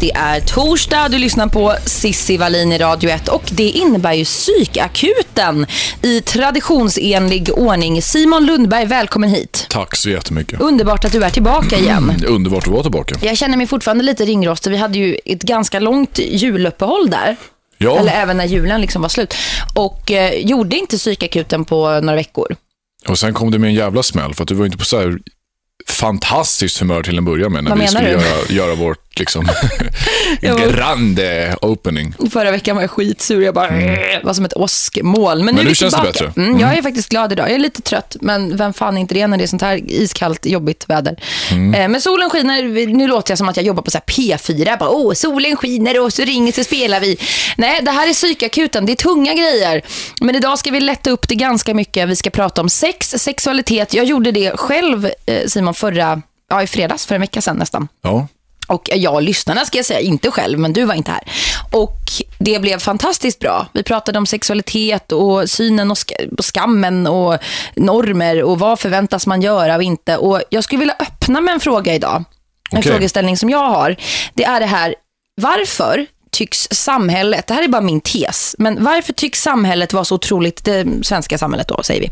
Det är torsdag, du lyssnar på Sissi Wallin i Radio 1 och det innebär ju psykakuten i traditionsenlig ordning. Simon Lundberg, välkommen hit. Tack så jättemycket. Underbart att du är tillbaka igen. Underbart att vara tillbaka. Jag känner mig fortfarande lite ringrostig. Vi hade ju ett ganska långt juluppehåll där. Ja. Eller även när julen liksom var slut. Och eh, gjorde inte psykakuten på några veckor. Och sen kom det med en jävla smäll för att du var inte på så här fantastiskt humör till en början med när Vad vi skulle göra, göra vårt liksom grande opening. Förra veckan var jag skitsur. Jag bara, "Äh", var som ett åskmål. Men, Mm. Men nu känns det tillbaka. bättre. Mm, jag är faktiskt glad idag. Jag är lite trött, men vem fan är inte det när det är sånt här iskallt, jobbigt väder. Mm. Eh, men solen skiner. Nu låter jag som att jag jobbar på så här P4. Jag bara, Åh, solen skiner och så ringer så spelar vi. Nej, det här är psykakuten. Det är tunga grejer. Men idag ska vi lätta upp det ganska mycket. Vi ska prata om sex, sexualitet. Jag gjorde det själv, eh, Simon, förra, ja, i fredags, för en vecka sedan nästan. Ja. Och jag lyssnarna ska jag säga, inte själv, men du var inte här. Och det blev fantastiskt bra. Vi pratade om sexualitet och synen och skammen och normer och vad förväntas man göra och inte. Och jag skulle vilja öppna med en fråga idag. En Okej. frågeställning som jag har. Det är det här, varför tycks samhället, det här är bara min tes, men varför tycks samhället vara så otroligt, det svenska samhället då säger vi,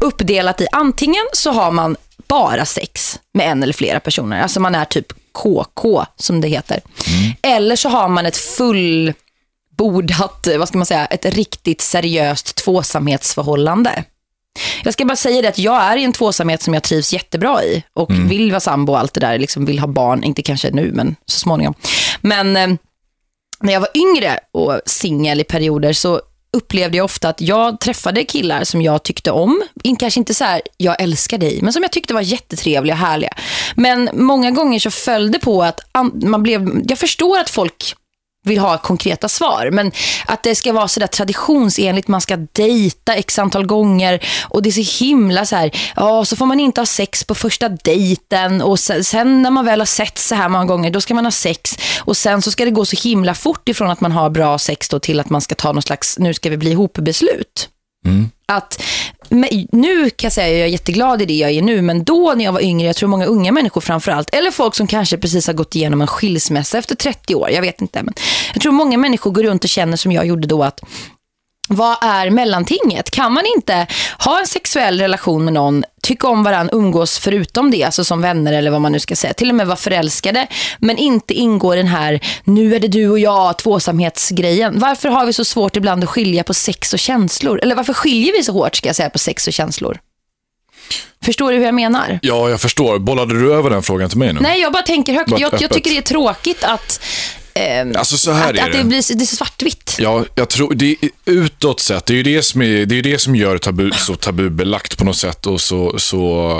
uppdelat i antingen så har man bara sex med en eller flera personer, alltså man är typ KK som det heter. Eller så har man ett fullbordat, vad ska man säga, ett riktigt seriöst tvåsamhetsförhållande. Jag ska bara säga det att jag är i en tvåsamhet som jag trivs jättebra i och vill vara sambo och allt det där, liksom vill ha barn, inte kanske nu men så småningom. Men eh, när jag var yngre och singel i perioder så upplevde jag ofta att jag träffade killar som jag tyckte om. In, kanske inte så här, jag älskar dig, men som jag tyckte var jättetrevliga och härliga. Men många gånger så följde på att man blev, jag förstår att folk vill ha konkreta svar. Men att det ska vara så där traditionsenligt, man ska dejta x antal gånger och det är så himla så här, ja så får man inte ha sex på första dejten och sen, sen när man väl har sett så här många gånger, då ska man ha sex och sen så ska det gå så himla fort ifrån att man har bra sex då till att man ska ta någon slags, nu ska vi bli ihop beslut. Att, men nu kan jag säga att jag är jätteglad i det jag är nu, men då när jag var yngre, jag tror många unga människor framförallt, eller folk som kanske precis har gått igenom en skilsmässa efter 30 år, jag vet inte, men jag tror många människor går runt och känner som jag gjorde då att vad är mellantinget? Kan man inte ha en sexuell relation med någon, tycka om varandra, umgås förutom det, alltså som vänner eller vad man nu ska säga, till och med vara förälskade, men inte ingå i den här, nu är det du och jag, tvåsamhetsgrejen. Varför har vi så svårt ibland att skilja på sex och känslor? Eller varför skiljer vi så hårt, ska jag säga, på sex och känslor? Förstår du hur jag menar? ja, jag förstår. Bollade du över den frågan till mig nu? Nej, jag bara tänker högt. Jag, jag tycker det är tråkigt att, ehm, Alltså så här att, är att det. det blir det är så svartvitt. Ja, jag tror, det är utåt sett, det är ju det som, är, det, är det som gör tabu så tabubelagt på något sätt och så, så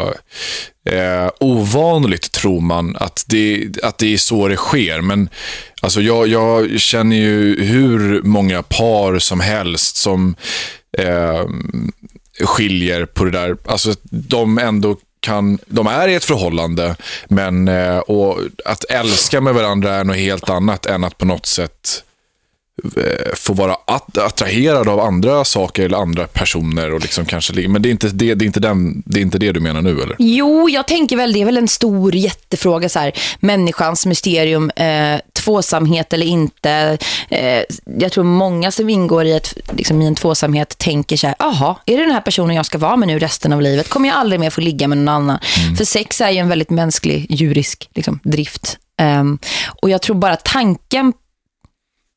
eh, ovanligt tror man att det, att det är så det sker. Men alltså, jag, jag känner ju hur många par som helst som eh, skiljer på det där. Alltså de ändå kan, de är i ett förhållande, men eh, och att älska med varandra är något helt annat än att på något sätt eh, få vara att, attraherad av andra saker eller andra personer. Och liksom kanske, men det är, inte det, det, är inte den, det är inte det du menar nu, eller? Jo, jag tänker väl, det är väl en stor jättefråga så här, människans mysterium, eh, tvåsamhet eller inte. Eh, jag tror många som ingår i, ett, liksom, i en tvåsamhet tänker så här, jaha, är det den här personen jag ska vara med nu resten av livet? Kommer jag aldrig mer få ligga med någon annan? För sex är ju en väldigt mänsklig, djurisk liksom, drift. Ehm, och jag tror bara tanken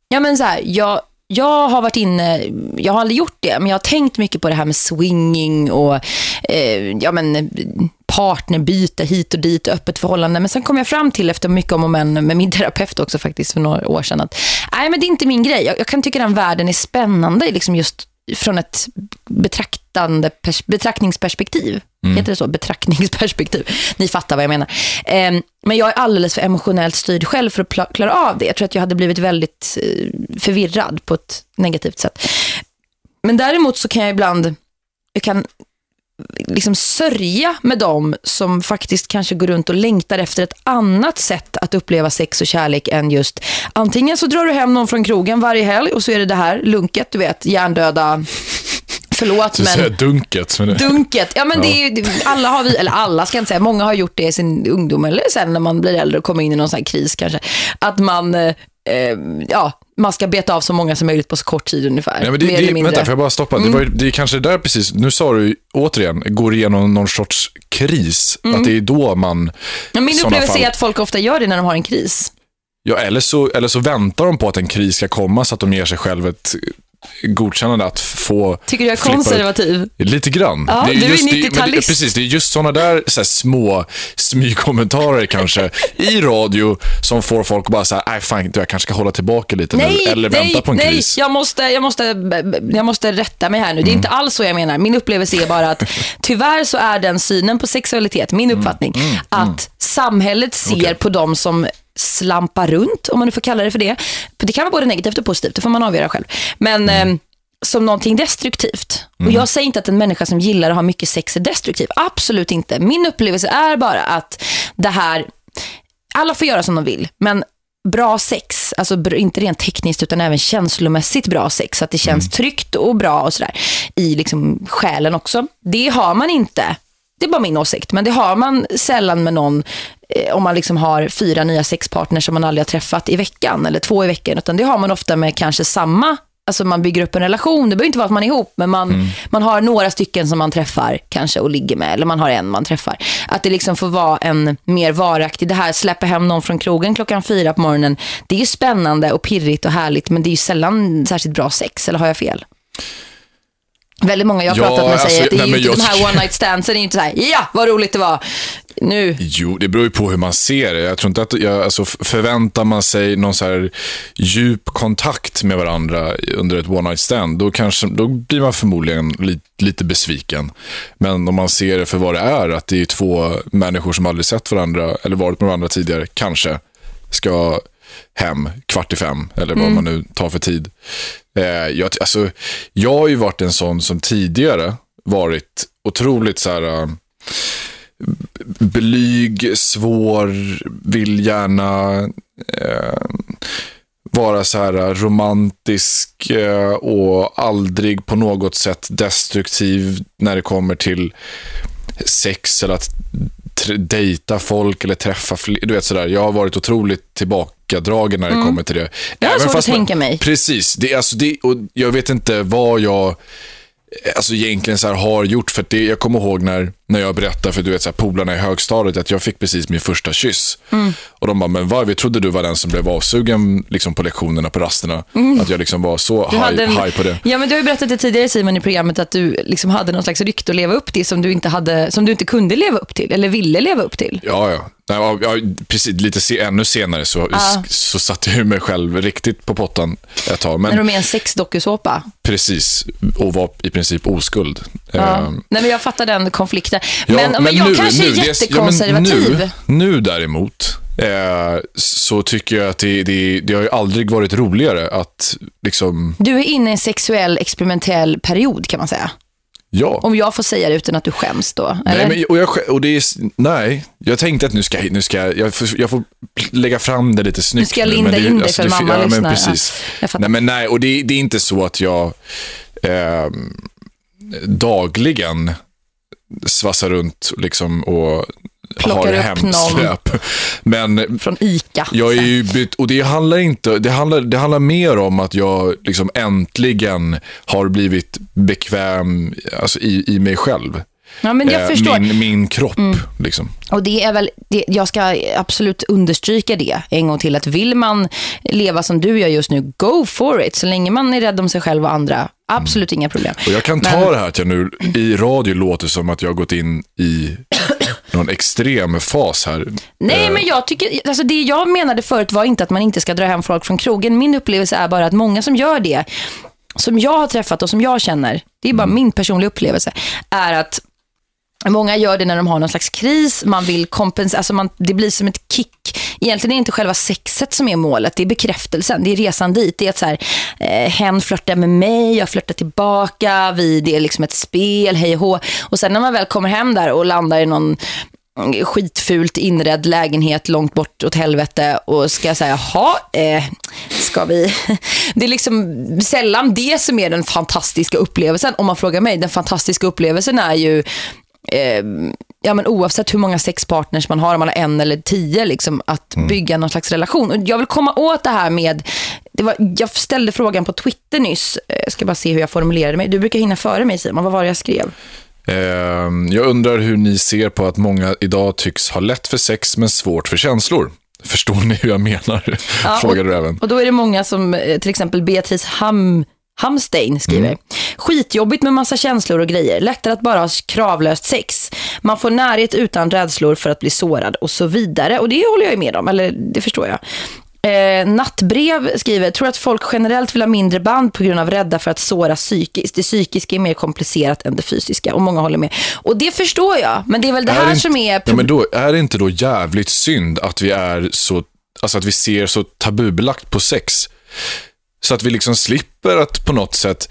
Ja men så här, jag, jag har varit inne, jag har aldrig gjort det, men jag har tänkt mycket på det här med swinging och eh, ja men partnerbyte hit och dit, öppet förhållande. Men sen kom jag fram till efter mycket om och men med min terapeut också faktiskt för några år sedan att nej men det är inte min grej. Jag, jag kan tycka den världen är spännande liksom just från ett betraktande pers- betraktningsperspektiv. Heter det så? Betraktningsperspektiv. Ni fattar vad jag menar. Ehm, men jag är alldeles för emotionellt styrd själv för att klara av det. Jag tror att jag hade blivit väldigt eh, förvirrad på ett negativt sätt. Men däremot så kan jag ibland, jag kan liksom sörja med dem som faktiskt kanske går runt och längtar efter ett annat sätt att uppleva sex och kärlek än just antingen så drar du hem någon från krogen varje helg och så är det det här lunket, du vet, hjärndöda Förlåt, men dunket. Men dunket. Ja, men det är ju, alla har vi, eller alla ska jag inte säga, många har gjort det i sin ungdom eller sen när man blir äldre och kommer in i någon sån här kris kanske. Att man, eh, eh, ja, man ska beta av så många som möjligt på så kort tid ungefär. Nej, men det, mer eller det, mindre. Mm. vänta, får jag bara stoppa? Det, var, ju- det är kanske där precis, nu sa du återigen, går igenom någon sorts kris. Att det är då man... Mm. Men min upplevelse fall- är att folk ofta gör det när de har en kris. Ja, eller så, eller så väntar de på att en kris ska komma så att de ger sig själv ett godkännande att få Tycker du jag är flippa ut. konservativ? Lite grann. Ja, det du är just, det- men det, 90-talist. Precis, det är just sådana där så här, små smygkommentarer kanske i radio som får folk att bara säga, nej fan, jag kanske ska hålla tillbaka lite Nej, nu. Eller nej, vänta på en nej. kris. Jag måste, jag, måste, jag måste rätta mig här nu. Det är Mm. inte alls så jag menar. Min upplevelse är bara att tyvärr så är den synen på sexualitet, min Mm. uppfattning, att samhället ser på dem som slampar runt, om man nu får kalla det för det. Det kan vara både negativt och positivt, det får man avgöra själv. Men Mm. eh, som någonting destruktivt. Och jag säger inte att en människa som gillar att ha mycket sex är destruktiv. Absolut inte. Min upplevelse är bara att det här, alla får göra som de vill, men bra sex, alltså inte rent tekniskt utan även känslomässigt bra sex, så att det känns tryggt och bra och sådär i liksom själen också. Det har man inte, det är bara min åsikt, men det har man sällan med någon eh, om man liksom har fyra nya sexpartners som man aldrig har träffat i veckan eller två i veckan, utan det har man ofta med kanske samma Alltså man bygger upp en relation, det behöver inte vara att man är ihop, men man, man har några stycken som man träffar kanske och ligger med, eller man har en man träffar. Att det liksom får vara en mer varaktig, det här släppa hem någon från krogen klockan fyra på morgonen, det är ju spännande och pirrigt och härligt, men det är ju sällan särskilt bra sex, eller har jag fel? Väldigt många jag har Ja, pratat med säger alltså, att det är nej, inte, jag de här one night standsen är inte så här, ja vad roligt det var, nu, Jo, det beror ju på hur man ser det. Jag tror inte att, jag, alltså, förväntar man sig någon så här djup kontakt med varandra under ett one night stand, då, kanske, då blir man förmodligen li, lite besviken. Men om man ser det för vad det är, att det är två människor som aldrig sett varandra eller varit med varandra tidigare, kanske ska hem kvart i fem, eller vad man nu tar för tid. Eh, jag, alltså, jag har ju varit en sån som tidigare varit otroligt så här... Eh, blyg, svår, vill gärna eh, vara så här eh, romantisk eh, och aldrig på något sätt destruktiv när det kommer till sex eller att dejta folk eller träffa. Du vet sådär, jag har varit otroligt tillbakadragen när det kommer till det. Mm. Det har jag svårt att man- tänka mig. Precis, det, alltså det, och jag vet inte vad jag alltså egentligen så har gjort. För det, jag kommer ihåg när, när jag berättade för du vet, så här, polarna i högstadiet att jag fick precis min första kyss. Mm. Och de bara, men vad, vi trodde du var den som blev avsugen liksom, på lektionerna på rasterna. Att jag liksom var så Mm. High, en- high på det. Ja, men du har ju berättat det tidigare Simon i programmet att du liksom hade någon slags rykte att leva upp till som du inte, hade, som du inte kunde leva upp till eller ville leva upp till. Ja, ja. Nej, ja, precis, lite se, ännu senare så, Ja. så satte jag mig själv riktigt på pottan ett tag. Men När de är en sexdokusåpa. precis, och var i princip oskuld. Ja. Ehm, Nej, men jag fattar den konflikten. Ja, men, men, jag kanske är det- jättekonservativ. Ja, men nu, nu däremot, eh, så tycker jag att det, det, det har ju aldrig varit roligare att liksom, Du är inne i en sexuell experimentell period kan man säga. ja. Om jag får säga det utan att du skäms då. Nej, Eller? men, och jag, och det är, nej, jag tänkte att nu ska, nu ska jag- jag, får, jag får lägga fram det lite snyggt. Du ska nu, linda men det, in dig för det- mamma ja, lyssnar. Men Ja, precis. jag fattar. nej, men nej, och det, det är inte så att jag eh, dagligen svassar runt liksom, och Plockar har hemsläp. Men Från ICA. jag är ju bytt, och det handlar inte, det handlar, det handlar mer om att jag liksom äntligen har blivit bekväm alltså i, i mig själv. ja, men jag Eh, förstår. Mm. Min, min kropp, liksom. Och det är väl, det, jag ska absolut understryka det en gång till, att vill man leva som du gör just nu, go for it. Så länge man är rädd om sig själv och andra, absolut inga problem. Och jag kan ta det här att jag nu i radio låter som att jag har gått in i någon extrem fas här. Nej, Eh, men jag tycker, alltså det jag menade förut var inte att man inte ska dra hem folk från krogen. Min upplevelse är bara att många som gör det, som jag har träffat och som jag känner, det är bara min personliga upplevelse, är att Många gör det när de har någon slags kris. Man vill kompensera. Alltså man, det blir som ett kick. Egentligen är det inte själva sexet som är målet. Det är bekräftelsen. Det är resan dit. Det är att så här, eh, hen flörtar med mig. Jag flörtar tillbaka. Vi, det är liksom ett spel. Hej och hå. Och sen när man väl kommer hem där och landar i någon skitfult inredd lägenhet långt bort åt helvete och ska säga, jaha, eh, ska vi... Det är liksom sällan det som är den fantastiska upplevelsen. Om man frågar mig, den fantastiska upplevelsen är ju eh, ja, men oavsett hur många sexpartners man har, om man har en eller tio, liksom, att mm. bygga någon slags relation. Och jag vill komma åt det här med, det var, jag ställde frågan på Twitter nyss, jag eh, ska bara se hur jag formulerade mig. Du brukar hinna före mig Simon, vad var det jag skrev? Ehm, jag undrar hur ni ser på att många idag tycks ha lätt för sex men svårt för känslor. Förstår ni hur jag menar? Ja, Frågar du även. Och då är det många som, eh, till exempel Beatrice Ham, Hamstein skriver. Mm. Skitjobbigt med massa känslor och grejer. Lättare att bara ha kravlöst sex. Man får närhet utan rädslor för att bli sårad och så vidare. Och det håller jag med om, eller det förstår jag. Eh, nattbrev skriver, tror att folk generellt vill ha mindre band på grund av rädda för att såra psykiskt. Det psykiska är mer komplicerat än det fysiska och många håller med. Och det förstår jag, men det är väl det är här inte, som är... Ja, men då, är det inte då jävligt synd att vi är så, alltså att vi ser så tabubelagt på sex? Så att vi liksom slipper att på något sätt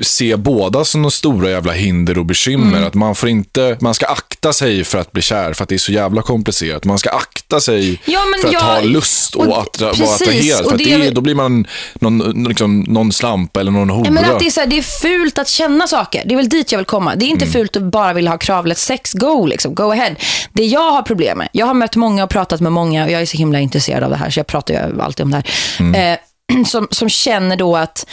se båda som de stora jävla hinder och bekymmer. Mm. Att man får inte, man ska akta sig för att bli kär för att det är så jävla komplicerat. Man ska akta sig ja, för att jag, ha lust och, och attra, vara attraherad. För det, det, då blir man någon, liksom, någon slampa eller någon hora. Ja, men att det, är så här, det är fult att känna saker. Det är väl dit jag vill komma. Det är inte mm. fult att bara vilja ha kravlet sex. Go, liksom. go ahead. Det jag har problem med, jag har mött många och pratat med många och jag är så himla intresserad av det här så jag pratar ju alltid om det här. Mm. Eh, som, som känner då att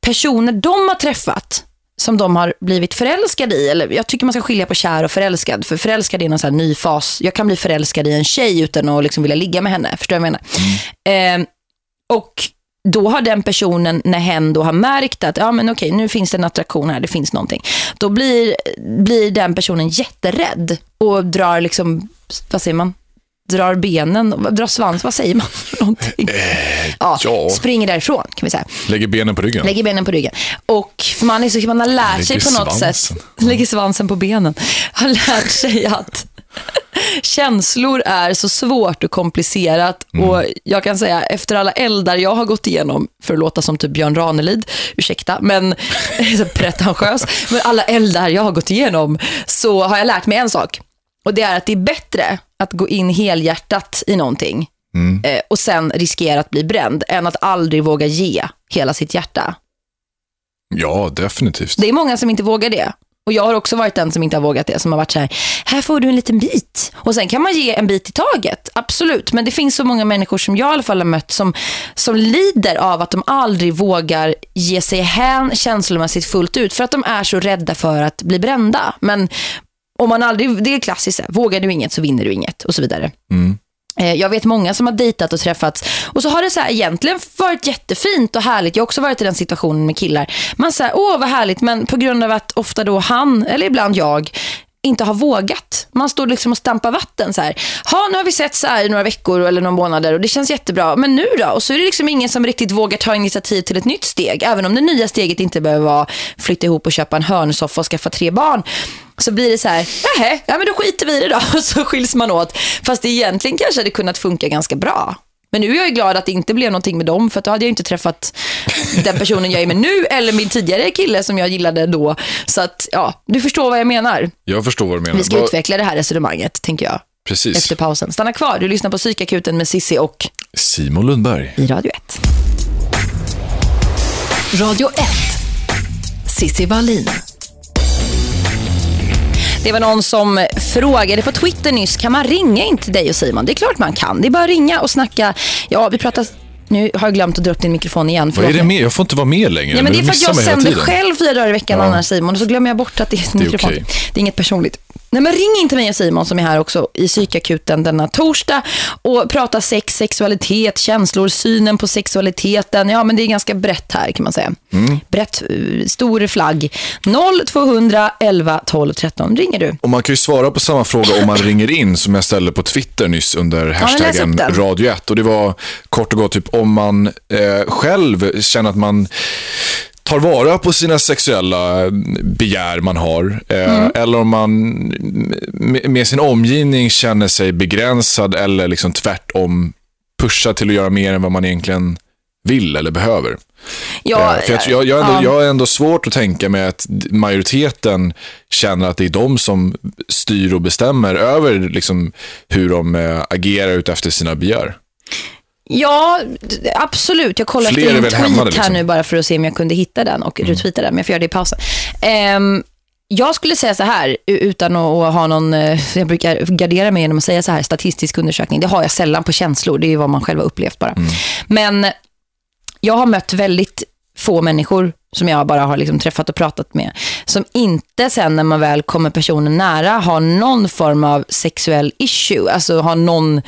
personer de har träffat som de har blivit förälskade i. Eller jag tycker man ska skilja på kär och förälskad. För förälskad är en sån ny fas. Jag kan bli förälskad i en tjej utan att liksom vilja ligga med henne. Förstår jag menar? Mm. Eh, och då har den personen, när hen då har märkt att ja men okej, nu finns det en attraktion här, det finns någonting. Då blir, blir den personen jätterädd och drar liksom, vad säger man? Drar benen, drar svans, vad säger man någonting? Eh, ja, ja. Springer därifrån kan vi säga. Lägger benen på ryggen. Lägger benen på ryggen. Och för man, är så, man har lärt lägger sig på något svansen. sätt, lägger svansen på benen, har lärt sig att känslor är så svårt och komplicerat mm. och jag kan säga efter alla eldar jag har gått igenom för att låta som typ Björn Ranelid, ursäkta, men pretentiös, men alla eldar jag har gått igenom så har jag lärt mig en sak och det är att det är bättre att gå in helhjärtat i någonting mm. eh, och sen riskera att bli bränd än att aldrig våga ge hela sitt hjärta. Ja, definitivt. Det är många som inte vågar det. Och jag har också varit den som inte har vågat det. Som har varit så här, här får du en liten bit. Och sen kan man ge en bit i taget. Absolut. Men det finns så många människor som jag i alla fall har mött som, som lider av att de aldrig vågar ge sig hän känslomässigt fullt ut. För att de är så rädda för att bli brända. Men om man aldrig, det är klassiskt, vågar du inget så vinner du inget och så vidare. Mm. Eh, jag vet många som har dejtat och träffats och så har det så här egentligen varit jättefint och härligt. Jag har också varit i den situationen med killar. Man säger, åh vad härligt, men på grund av att ofta då han, eller ibland jag, inte har vågat. Man står liksom och stampar vatten så här. Ha, nu har vi sett så här i några veckor eller några månader och det känns jättebra. Men nu då? Och så är det liksom ingen som riktigt vågar ta initiativ till ett nytt steg. Även om det nya steget inte behöver vara flytta ihop och köpa en hörnsoffa och skaffa tre barn. Så blir det så här, nej, ja men då skiter vi i det då. Och så skiljs man åt. Fast det egentligen kanske hade kunnat funka ganska bra. Men nu är jag glad att det inte blev någonting med dem för då hade jag inte träffat den personen jag är med nu eller min tidigare kille som jag gillade då. Så att, ja, du förstår vad jag menar. Jag förstår vad du menar. Vi ska Var... utveckla det här resonemanget, tänker jag. Precis. Efter pausen. Stanna kvar, du lyssnar på Psykakuten med Sissi och Simon Lundberg. I Radio 1. Radio 1. Sissi Wallin. Det var någon som frågade på Twitter nyss, kan man ringa in till dig och Simon? Det är klart man kan. Det är bara att ringa och snacka. Ja, vi pratar nu har jag glömt att dra upp din mikrofon igen. Vad är det med? Jag får inte vara med längre. Ja, men det är för att jag sänder själv fyra dagar i veckan ja. annars Simon. Och så glömmer jag bort att det är en mikrofon. Okay. Det är inget personligt. Nej, men ring in till mig och Simon som är här också i psykakuten denna torsdag och prata sex, sexualitet, känslor, synen på sexualiteten. Ja, men det är ganska brett här kan man säga. Mm. Brett, eh, stor flagg. 0200 11 12 13 ringer du. Och man kan ju svara på samma fråga om man ringer in som jag ställde på Twitter nyss under hashtaggen ja, Radio 1. Och det var kort och gott typ om man eh, själv känner att man tar vara på sina sexuella begär man har. Eh, Mm. Eller om man med, sin omgivning känner sig begränsad eller liksom tvärtom pushad till att göra mer än vad man egentligen vill eller behöver. Ja, Eh, för jag, jag, jag, ändå, ja. jag har ändå svårt att tänka mig att majoriteten känner att det är de som styr och bestämmer över liksom, hur de eh, agerar utefter sina begär. Ja, absolut. Jag kollar Fler efter en tweet här liksom. nu bara för att se om jag kunde hitta den och retweeta den, men jag får göra det i pausen. Ehm, jag skulle säga så här, utan att ha någon, eh, jag brukar gardera mig genom att säga så här, statistisk undersökning, det har jag sällan på känslor, det är ju vad man själv har upplevt bara. Men jag har mött väldigt få människor som jag bara har liksom träffat och pratat med, som inte sen när man väl kommer personen nära har någon form av sexuell issue, alltså har någon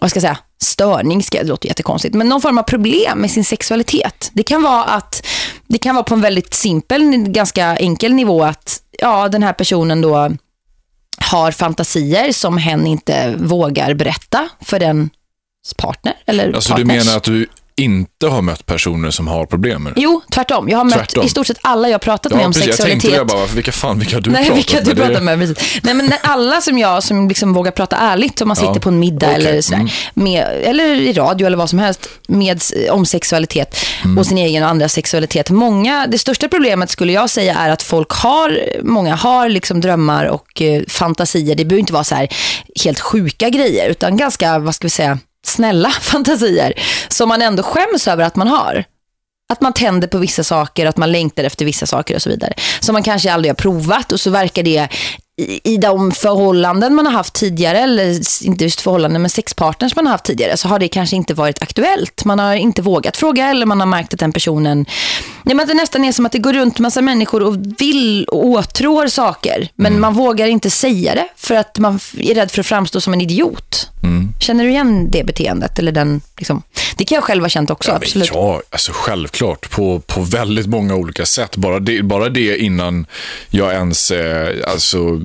vad ska jag säga, störning, ska, det låter jättekonstigt, men någon form av problem med sin sexualitet. Det kan vara att det kan vara på en väldigt simpel, ganska enkel nivå att ja, den här personen då har fantasier som hen inte vågar berätta för den partner eller Alltså du menar att du inte har mött personer som har problem? Jo, tvärtom. Jag har mött Tvärtom. i stort sett alla jag har pratat med om precis. Jag sexualitet. tänkte jag bara, vilka fan, vilka du Nej, pratat vilka du med? Pratar med. Precis. Nej, men alla som jag som liksom vågar prata ärligt om man Ja. sitter på en middag Okej, eller sådär, mm. med, eller i radio eller vad som helst med, om sexualitet Mm. och sin egen och andra sexualitet. Många, det största problemet skulle jag säga är att folk har, många har liksom drömmar och eh, fantasier. Det behöver inte vara så här helt sjuka grejer utan ganska, vad ska vi säga, snälla fantasier som man ändå skäms över att man har. Att man tänder på vissa saker, att man längtar efter vissa saker och så vidare. Som man kanske aldrig har provat och så verkar det i, i de förhållanden man har haft tidigare, eller inte just förhållanden men sexpartners man har haft tidigare, så har det kanske inte varit aktuellt. Man har inte vågat fråga eller man har märkt att den personen, nej, men det nästan är som att det går runt massa människor och vill och åtrår saker, men man vågar inte säga det för att man är rädd för att framstå som en idiot. Känner du igen det beteendet? Eller den, liksom? Det kan jag själv ha känt också, Ja, absolut. Ja, alltså självklart. På, på väldigt många olika sätt. Bara det, bara det innan jag ens eh, alltså,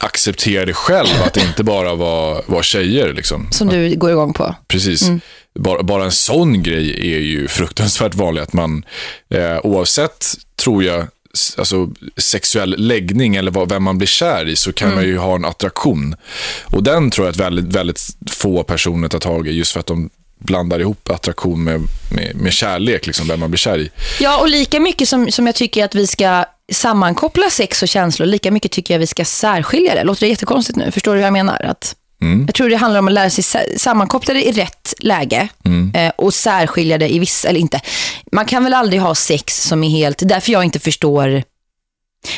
accepterade själv att det inte bara var, var tjejer. Liksom. Som du går igång på. Precis. Mm. Bara, bara en sån grej är ju fruktansvärt vanlig. Att man, eh, oavsett, tror jag, alltså, sexuell läggning eller vad, vem man blir kär i, så kan man ju ha en attraktion. Och den tror jag att väldigt, väldigt få personer tar tag i, just för att de blandar ihop attraktion med, med, med kärlek, liksom, vem man blir kär i. Ja, och lika mycket som, som jag tycker att vi ska sammankoppla sex och känslor, lika mycket tycker jag vi ska särskilja det. Låter det jättekonstigt nu? Förstår du hur jag menar? Att, Jag tror det handlar om att lära sig sammankoppla det i rätt läge eh, och särskilja det i vissa, eller inte. Man kan väl aldrig ha sex som är helt, därför jag inte förstår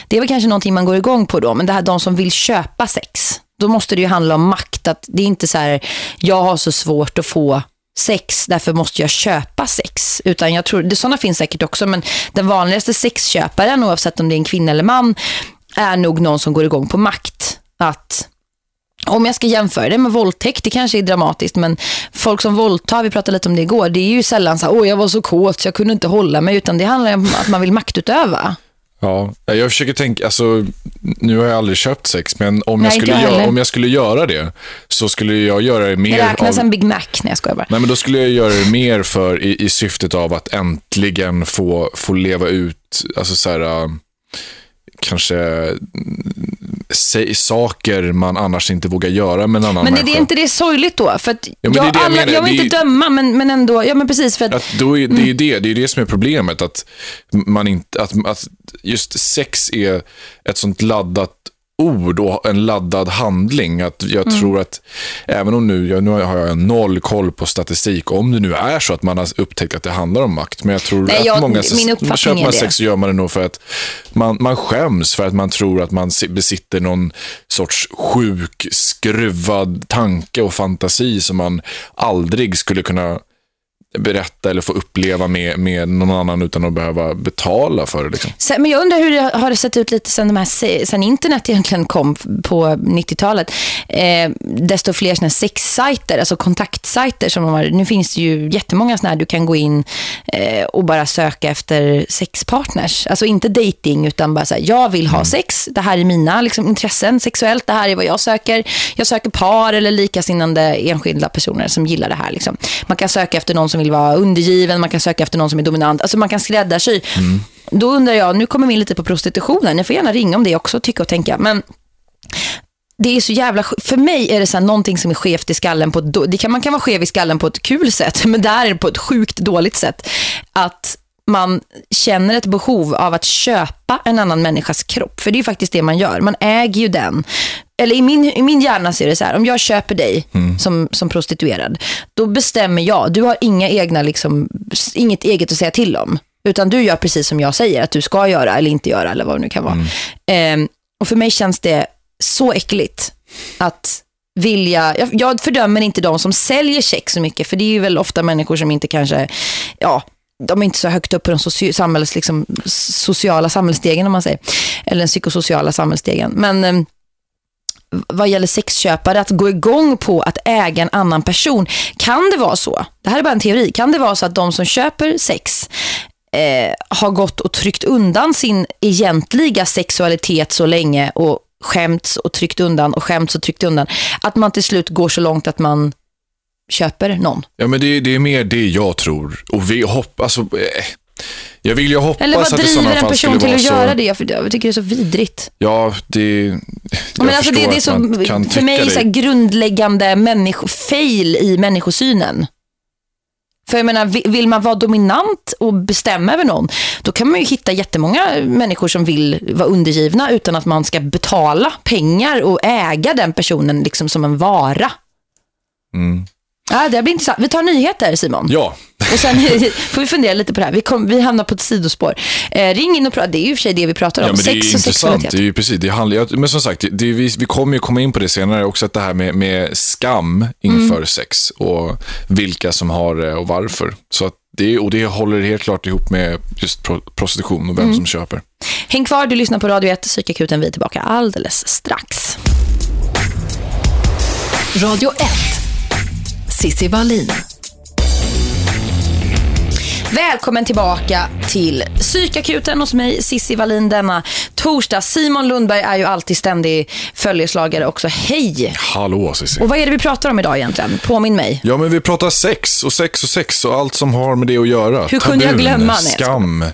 det är väl kanske någonting man går igång på då, men det här de som vill köpa sex, då måste det ju handla om makt. Att det är inte så här, jag har så svårt att få sex, därför måste jag köpa sex. Utan jag tror, det, sådana finns säkert också, men den vanligaste sexköparen, oavsett om det är en kvinna eller man, är nog någon som går igång på makt. Att om jag ska jämföra det med våldtäkt, det kanske är dramatiskt, men folk som våldtar, vi pratade lite om det igår, det är ju sällan så här, åh jag var så kåt så jag kunde inte hålla mig, utan det handlar om att man vill maktutöva. Ja, jag försöker tänka, alltså, nu har jag aldrig köpt sex, men om, jag Nej, inte skulle, jag om jag skulle göra det, så skulle jag göra det Det mer räknas av... en Big Mac, när jag skojar bara. Nej, men då skulle jag göra det mer för i, i syftet av att äntligen få, få leva ut, alltså så här, äh, kanske saker man annars inte vågar göra med en annan Men är det inte det sorgligt då? För att är jag, det jag alla, menar. jag vill Det är inte ju- döma, men, men ändå, ja men precis för att, Att då är, det, Mm. är ju det, det är det som är problemet. Att, man inte, att, att just sex är ett sånt laddat ord och en laddad handling. Att jag Mm. tror att, även om nu, jag, nu har jag noll koll på statistik, om det nu är så att man har upptäckt att det handlar om makt. Men jag tror Nej, att jag- många, min uppfattning köper man sex så gör man det nog för att man, man skäms för att man tror att man si- besitter någon sorts sjuk, skruvad tanke och fantasi som man aldrig skulle kunna berätta eller få uppleva med, med någon annan utan att behöva betala för det. Liksom. Sen- Men jag undrar hur det har det sett ut lite sen, de här, se- sen internet egentligen kom på 90-talet. Eh, desto fler såna sexsajter, alltså kontaktsajter. Som har, nu finns det ju jättemånga såna här du kan gå in eh, och bara söka efter sexpartners. Alltså inte dating utan bara så här, jag vill ha sex. Det här är mina liksom, intressen sexuellt. Det här är vad jag söker. Jag söker par eller likasinnande enskilda personer som gillar det här. Liksom. Man kan söka efter någon som som vill vara undergiven, man kan söka efter någon som är dominant. Alltså man kan skräddarsy. Då undrar jag, nu kommer vi in lite på prostitutionen. Ni får gärna ringa om det också, tycka och tänka. Men det är så jävla, för mig är det så här någonting som är skevt i skallen på ett, det kan, man kan vara skev i skallen på ett kul sätt, men där är det på ett sjukt dåligt sätt. Att man känner ett behov av att köpa en annan människas kropp. För det är ju faktiskt det man gör. Man äger ju den. Eller i min, i min hjärna ser det så här. Om jag köper dig som, som prostituerad. Då bestämmer jag. Du har inga egna, liksom, inget eget att säga till om. Utan du gör precis som jag säger att du ska göra eller inte göra. Eller vad det nu kan vara. Ehm, och för mig känns det så äckligt att vilja, jag, jag fördömer inte de som säljer check så mycket, för det är ju väl ofta människor som inte kanske, ja, de är inte så högt upp på den soci samhälls, liksom, sociala samhällsstegen om man säger, eller den psykosociala samhällsstegen. Men eh, vad gäller sexköpare, att gå igång på att äga en annan person, kan det vara så, det här är bara en teori, kan det vara så att de som köper sex eh, har gått och tryckt undan sin egentliga sexualitet så länge och skämts och tryckt undan och skämts och tryckt undan. Att man till slut går så långt att man köper någon. Ja, men det, det är mer det jag tror. Och vi hoppas, alltså, eh, jag vill ju hoppas Eller vad driver en person till att så... göra det? För jag tycker det är så vidrigt. Ja, det... Jag Men alltså det, det är så, kan för mig är det så grundläggande människo, fail i människosynen. För jag menar, vi- vill man vara dominant och bestämma över någon, då kan man ju hitta jättemånga människor som vill vara undergivna utan att man ska betala pengar och äga den personen liksom som en vara. Mm. Ja, det blir intressant. Vi tar nyheter, Simon. Ja, Och sen får vi fundera lite på det här. Vi, kom, vi hamnar på ett sidospår. Eh, ring in och prata. Det är ju för sig det vi pratar om. Ja, men det är Sex intressant. Det är ju precis, det handlar, men som sagt, det är, vi, vi kommer ju komma in på det senare också, att det här med, med skam inför Mm. sex och vilka som har det och varför. Så att det, och det håller helt klart ihop med just pro, prostitution och vem Mm. som köper. Häng kvar, du lyssnar på Radio 1, Psykakuten. Vi är tillbaka alldeles strax. Radio 1. Sissi Wallin. Välkommen tillbaka till Psykakuten hos mig, Sissi Wallin, denna torsdag. Simon Lundberg är ju alltid ständig följeslagare också. Hej! Hallå Cissi. Och vad är det vi pratar om idag egentligen? Påminn mig. Ja, men vi pratar sex och sex och sex och allt som har med det att göra. Hur kunde jag glömma? Skam,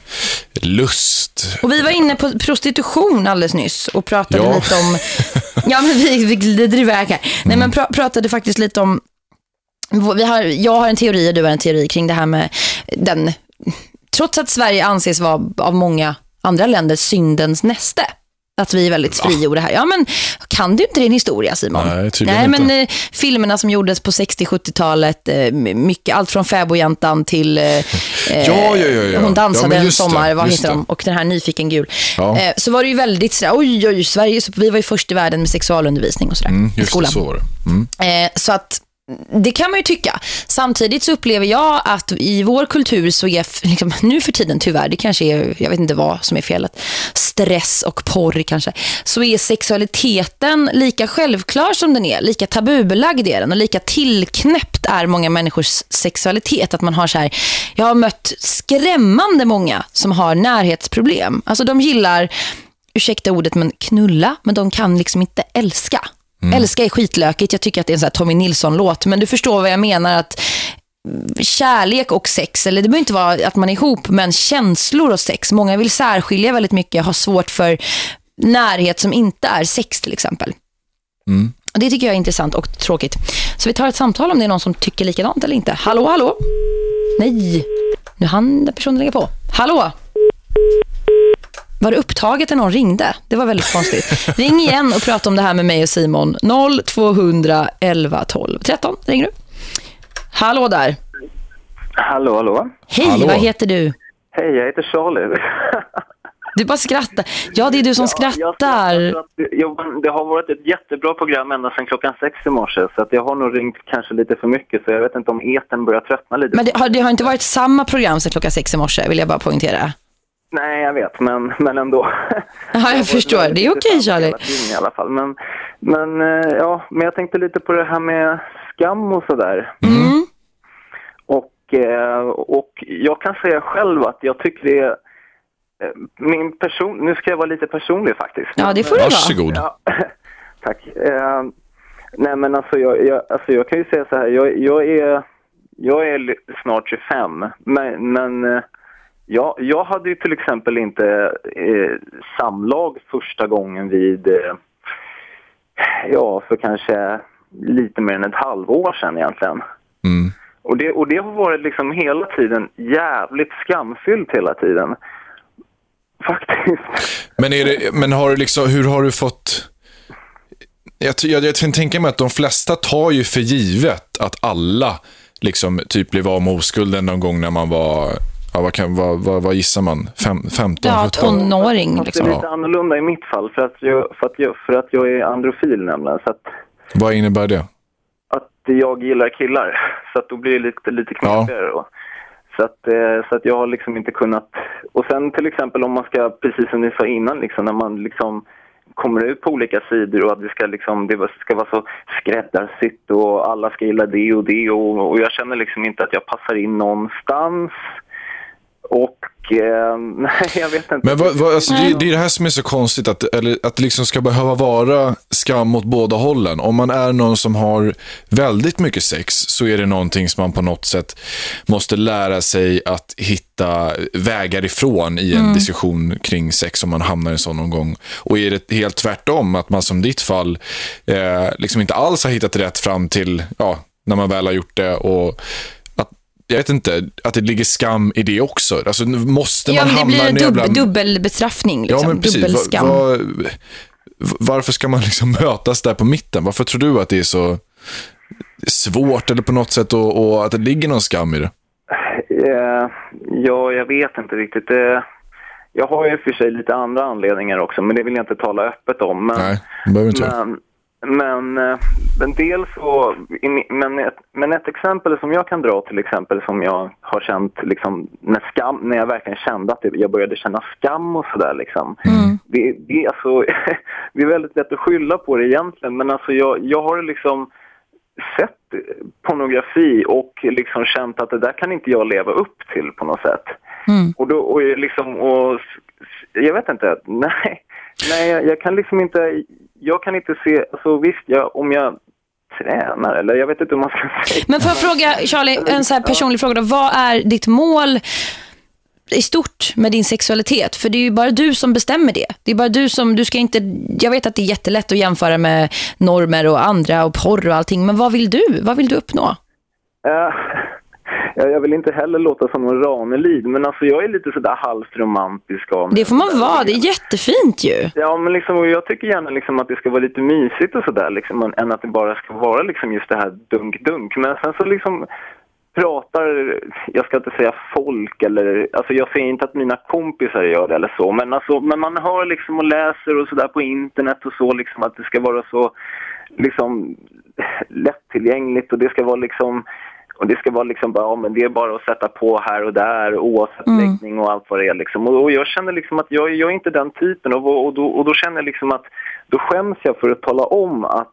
lust. Och vi var inne på prostitution alldeles nyss och pratade Ja. lite om... Ja, men vi, vi glider iväg här. Nej, men pra, pratade faktiskt lite om... Vi har, jag har en teori och du har en teori kring det här med den... Trots att Sverige anses vara av många andra länder syndens näste. Att vi är väldigt frigjorda här. Ja, men kan du inte din historia, Simon? Nej, tydligen Nej, men eh, filmerna som gjordes på 60-70-talet, eh, mycket, allt från Fäbodjäntan till eh, Ja, ja, ja, ja. Hon dansade Ja, en just det, sommar, vad heter de? Och den här Nyfiken gul. Ja. Eh, så var det ju väldigt sådär, oj, oj, Sverige, så vi var ju först i världen med sexualundervisning och sådär Mm, i skolan. det, så var det. Mm. Eh, så att det kan man ju tycka. Samtidigt så upplever jag att i vår kultur så är, liksom, nu för tiden tyvärr, det kanske är, jag vet inte vad som är felet, stress och porr kanske, så är sexualiteten lika självklar som den är, lika tabubelagd är den och lika tillknäppt är många människors sexualitet. Att man har så här, jag har mött skrämmande många som har närhetsproblem. Alltså de gillar, ursäkta ordet, men knulla, men de kan liksom inte älska. Älska är skitlökigt. Jag tycker att det är en sån här Tommy Nilsson-låt. Men du förstår vad jag menar. att mm, Kärlek och sex, eller det behöver inte vara att man är ihop, men känslor och sex. Många vill särskilja väldigt mycket, har svårt för närhet som inte är sex till exempel. Och Det tycker jag är intressant och tråkigt. Så vi tar ett samtal om det är någon som tycker likadant eller inte. Hallå, hallå? Nej, nu hann den personen lägga på. Hallå? Var det upptaget när någon ringde? Det var väldigt konstigt. Ring igen och prata om det här med mig och Simon. 0200 11 12 13 ringer du. Hallå där. Hallå, hallå. Hej, Hallå. vad heter du? Hej, jag heter Charlie. Du bara skrattar. Ja, det är du som Jag skrattar. skrattar för att det- jag- Det har varit ett jättebra program ända sedan klockan sex i morse, så att jag har nog ringt kanske lite för mycket, så jag vet inte om eten börjar tröttna lite. Men det har, det har inte varit samma program sedan klockan sex i morse, vill jag bara poängtera. Nej, jag vet, men, men ändå. Ja, jag förstår. Det är okej, Charlie. I alla fall. Men, men, eh, ja, men jag tänkte lite på det här med skam och sådär. Mm. Och, eh, och jag kan säga själv att jag tycker det är eh, min person, nu ska jag vara lite personlig faktiskt. Ja, det får du vara. Varsågod. Ja, tack. Eh, nej men alltså jag, jag, alltså jag kan ju säga så här, jag, jag är jag är snart 25, men, men eh, jag, hade ju till exempel inte eh, samlag första gången vid, eh, ja, för kanske lite mer än ett halvår sedan egentligen. Mm. Och det, och det har varit liksom hela tiden jävligt skamfyllt hela tiden. Faktiskt. Men, är det, men har du liksom, hur har du fått... Jag, jag, jag kan tänka mig att de flesta tar ju för givet att alla liksom typ blev av med oskulden någon gång när man var, ja, vad, kan, vad, vad, vad gissar man, Fem, 15, Ja, 17? tonåring Fast det liksom. är lite annorlunda i mitt fall för att jag, för att jag, för att jag är androfil nämligen. Så att, Vad innebär det? att jag gillar killar. Så att då blir det lite, lite knepigare då. Så att, eh, så att jag har liksom inte kunnat... Och sen till exempel om man ska, precis som ni sa innan, liksom, när man liksom kommer ut på olika sidor och att det ska, liksom, det ska vara så skräddarsytt och alla ska gilla det och det och, och jag känner liksom inte att jag passar in någonstans. Och eh, nej, jag vet inte. Men vad, vad, alltså, det, det är det här som är så konstigt, att, eller, att det liksom ska behöva vara skam åt båda hållen. Om man är någon som har väldigt mycket sex så är det någonting som man på något sätt måste lära sig att hitta vägar ifrån i en diskussion kring sex om man hamnar i en sån någon gång. Och är det helt tvärtom, att man som ditt fall eh, liksom inte alls har hittat rätt fram till ja, när man väl har gjort det och jag vet inte, att det ligger skam i det också. Alltså, nu måste man Ja, men det blir en dubb, jävla... dubbelbestraffning. Liksom. Ja, men precis. Dubbelskam. Va, va, varför ska man liksom mötas där på mitten? Varför tror du att det är så svårt eller på något sätt och, och att det ligger någon skam i det? Eh, ja, jag vet inte riktigt. Eh, jag har ju för sig lite andra anledningar också, men det vill jag inte tala öppet om. Men, Nej, det behöver inte men, men, eh, men dels så, men ett, men ett exempel som jag kan dra till exempel som jag har känt liksom, när, skam, när jag verkligen kände att det- jag började känna skam och sådär liksom. Det, det, är alltså, det är väldigt lätt att skylla på det egentligen, men alltså jag, jag har liksom sett pornografi och liksom känt att det där kan inte jag leva upp till på något sätt. Och då, och liksom, och, jag vet inte, nej, nej jag, jag kan liksom inte, jag kan inte se, alltså visst, jag, om jag tränar eller jag vet inte hur man ska säga. Men får jag fråga, Charlie, en så här personlig fråga då. Vad är ditt mål i stort med din sexualitet? För det är ju bara du som bestämmer det. Det är bara du som, du ska inte, jag vet att det är jättelätt att jämföra med normer och andra och porr och allting. Men vad vill du? Vad vill du uppnå? Eh, jag, jag vill inte heller låta som en Ranelid, men alltså jag är lite sådär halvt romantisk av mig. Det får man vara, det är jättefint ju. Ja, men liksom, och jag tycker gärna liksom att det ska vara lite mysigt och sådär, liksom, än- att det bara ska vara liksom just det här dunk-dunk. Men sen så liksom pratar, jag ska inte säga folk eller, alltså jag säger inte att mina kompisar gör det eller så, men alltså, men man hör liksom och läser och sådär på internet och så liksom att det ska vara så liksom lättillgängligt och det ska vara liksom och det ska vara liksom bara, ja men det är bara att sätta på här och där oavsett läggning och allt vad det är liksom. Och, och jag känner liksom att jag, jag är inte den typen och, och, då, och då känner jag liksom att då skäms jag för att tala om att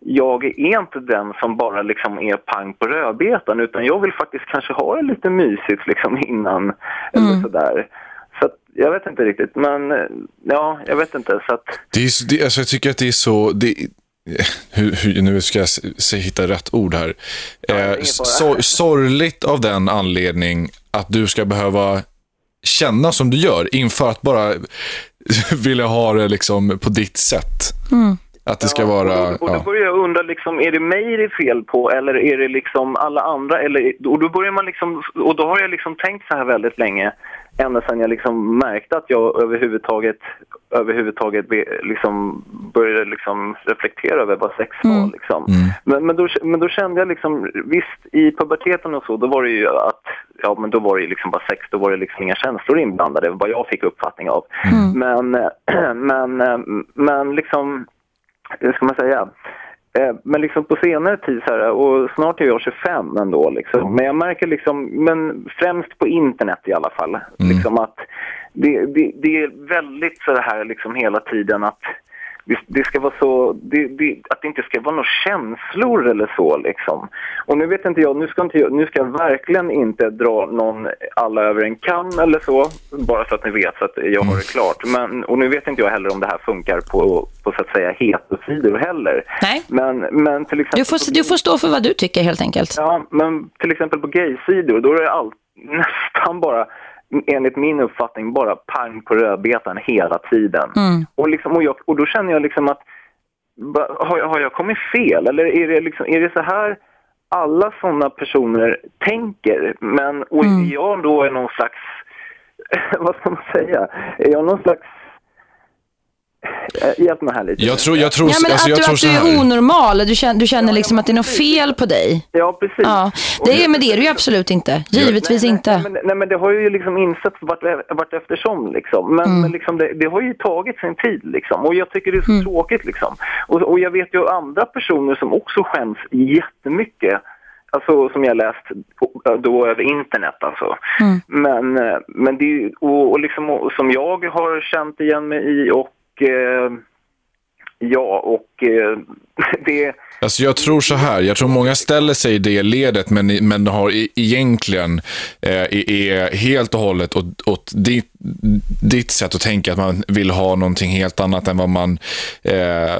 jag är inte den som bara liksom är pang på rödbetan utan jag vill faktiskt kanske ha det lite mysigt liksom innan eller sådär. Så att, jag vet inte riktigt men eh, ja, jag vet inte så att Det är, så- det, alltså jag tycker att det är så... Det, hur, hur, nu ska jag s- se, hitta rätt ord här. Eh, sor, sorgligt av den anledning att du ska behöva känna som du gör inför att bara vilja ha det liksom på ditt sätt. Att det ska vara... Och då, och då Ja. börjar jag undra, liksom, är det mig det är fel på eller är det liksom alla andra? Eller, och då börjar man liksom, och då har jag liksom tänkt så här väldigt länge, ända sedan jag liksom märkte att jag överhuvudtaget, överhuvudtaget liksom började liksom reflektera över vad sex var. Liksom. Men, men, då, men då kände jag liksom, visst i puberteten och så, då var det ju att, ja men då var det ju liksom bara sex, då var det liksom inga känslor inblandade, vad jag fick uppfattning av. Men, eh, men, eh, men liksom, hur ska man säga? Eh, Men liksom på senare tid så här, och snart är jag 25 ändå liksom. Men jag märker liksom, men främst på internet i alla fall, liksom att det, det, det är väldigt så här liksom hela tiden att det, det ska vara så, det, det, att det inte ska vara några känslor eller så liksom. Och nu vet inte jag, nu ska, inte jag, nu ska jag verkligen inte dra någon alla över en kam eller så, bara så att ni vet så att jag har det klart. Men, och nu vet inte jag heller om det här funkar på, på så att säga heterosidor heller. Nej. Men, men till exempel... Du får, du får stå för vad du tycker helt enkelt. Ja, men till exempel på gaysidor, då är det all, nästan bara enligt min uppfattning bara pang på rödbetan hela tiden. Mm. Och, liksom, och, jag, och då känner jag liksom att har jag, har jag kommit fel eller är det, liksom, är det så här alla sådana personer tänker? Men och Mm. jag då är någon slags, vad ska man säga, är jag någon slags Hjälp mig här lite. Jag tror, jag tror, Ja, men alltså, att, jag du, tror att du är onormal, du känner, du känner liksom att det är något fel på dig. Ja, precis. Ja, det är, men det är du ju absolut inte. Givetvis nej, inte. Nej men, nej, men det har ju liksom insett vart, vart eftersom. Liksom. Men, Mm. liksom det, det har ju tagit sin tid. Liksom. Och jag tycker det är så Mm. tråkigt. Liksom. Och, och jag vet ju andra personer som också skäms jättemycket. Alltså som jag läst på- då över internet alltså. Mm. Men, eh, men det är ju, och, och liksom, och, som jag har känt igen mig i och eh, ja, och eh, det Alltså jag tror så här, jag tror många ställer sig i det ledet men, men har egentligen eh, är- helt och hållet åt, åt ditt, ditt sätt att tänka, att man vill ha någonting helt annat än vad man eh,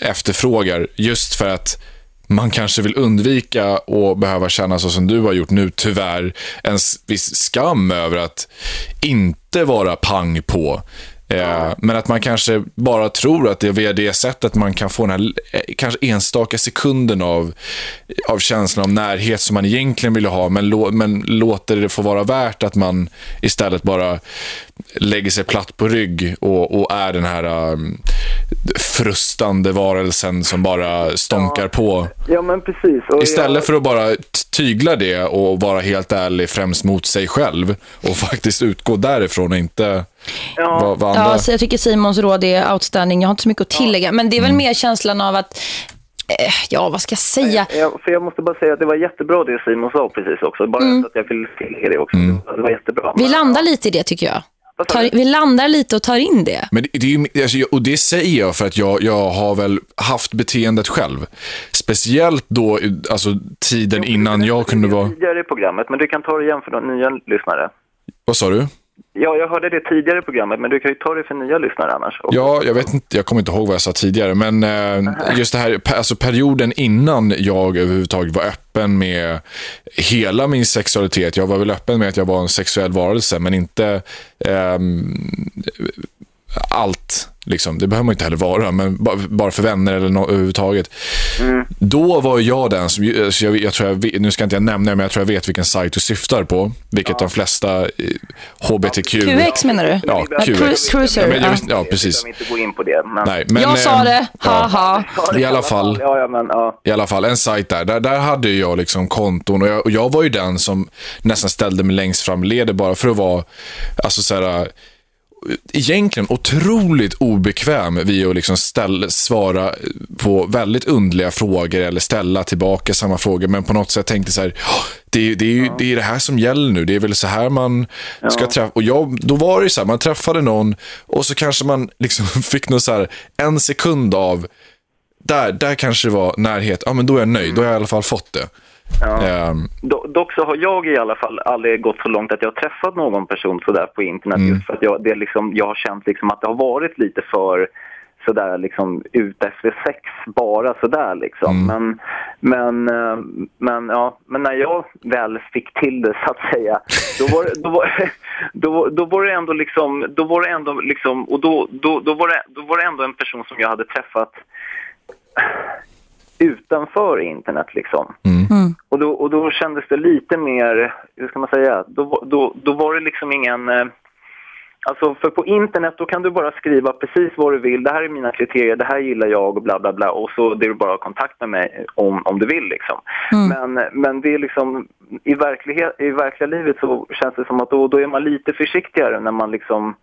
efterfrågar. Just för att man kanske vill undvika att behöva känna så som du har gjort nu, tyvärr, en viss skam över att inte vara pang på. Eh, Men att man kanske bara tror att det är via det sättet man kan få den här eh, kanske enstaka sekunden av, av känslan av närhet som man egentligen vill ha, men, lo, men låter det få vara värt att man istället bara lägger sig platt på rygg och, och är den här um, frustande varelsen som bara stånkar på. Ja, men precis. Och Istället jag, för att bara tygla det och vara helt ärlig främst mot sig själv och faktiskt utgå därifrån och inte Ja. vad, vad andra... Ja, så jag tycker Simons råd är outstanding. Jag har inte så mycket att tillägga. Men det är väl mer känslan av att, eh, ja vad ska jag säga? Ja, för jag måste bara säga att det var jättebra det Simon sa precis också. Bara så att jag vill tillägga det också. Det var jättebra. Vi landar lite i det tycker jag. Tar, vi landar lite och tar in det. Men det, det är ju, alltså, och det säger jag för att jag, jag har väl haft beteendet själv. Speciellt då, alltså tiden innan jag kunde vara... Tidigare i programmet, men du kan ta det igen för de nya lyssnare. Vad sa du? Ja, jag hörde det tidigare i programmet, men du kan ju ta det för nya lyssnare annars. Och- Ja, jag vet inte, jag kommer inte ihåg vad jag sa tidigare, men eh, just det här, alltså perioden innan jag överhuvudtaget var öppen med hela min sexualitet. Jag var väl öppen med att jag var en sexuell varelse, men inte eh, allt. Liksom. Det behöver man inte heller vara, men ba- bara för vänner eller no- överhuvudtaget. Då var jag den som, alltså jag, jag tror jag, nu ska inte jag nämna men jag tror jag vet vilken sajt du syftar på. Vilket de flesta eh, HBTQ... QX menar du? Ja, Ja, QX. cru- cruiser, Ja, men jag ja. ja, precis. Jag inte gå in på det. Men... Nej, men, jag sa ehm, det, haha. Ja, I alla fall. Ja, ja, men ja. I alla fall, en sajt där. Där, där hade jag liksom konton och jag, och jag var ju den som nästan ställde mig längst fram i ledet bara för att vara, alltså så här, egentligen otroligt obekväm vid att liksom ställa, svara på väldigt undliga frågor eller ställa tillbaka samma frågor. Men på något sätt tänkte så här, "Åh, det, är- det, är ju, det är det här som gäller nu. Det är väl så här man ska träffa. Och jag, då var det så här, man träffade någon och så kanske man liksom fick någon så här, en sekund av där, där kanske det var närhet. Ja, men då är jag nöjd. Då har jag i alla fall fått det. Ehm, Do, dock så har jag i alla fall aldrig gått så långt att jag har träffat någon person sådär på internet. Mm. Just för att jag, det liksom, jag har känt liksom att det har varit lite för sådär liksom efter sex bara sådär liksom. Men, men, eh, men, ja, men när jag väl fick till det så att säga, då var, det- då var, då, då var det ändå liksom, då var det ändå liksom, och då, då, då, var det, då var det ändå en person som jag hade träffat utanför internet liksom. Och, då, och då kändes det lite mer, hur ska man säga, då, var- då, då var det liksom ingen... eh, Alltså för på internet då kan du bara skriva precis vad du vill, det här är mina kriterier, det här gillar jag och bla bla bla. Och så det är du bara ha kontakt med mig om, om du vill liksom. Men, men det är liksom, i, verklighet, i verkliga livet så känns det som att då, då är man lite försiktigare när man liksom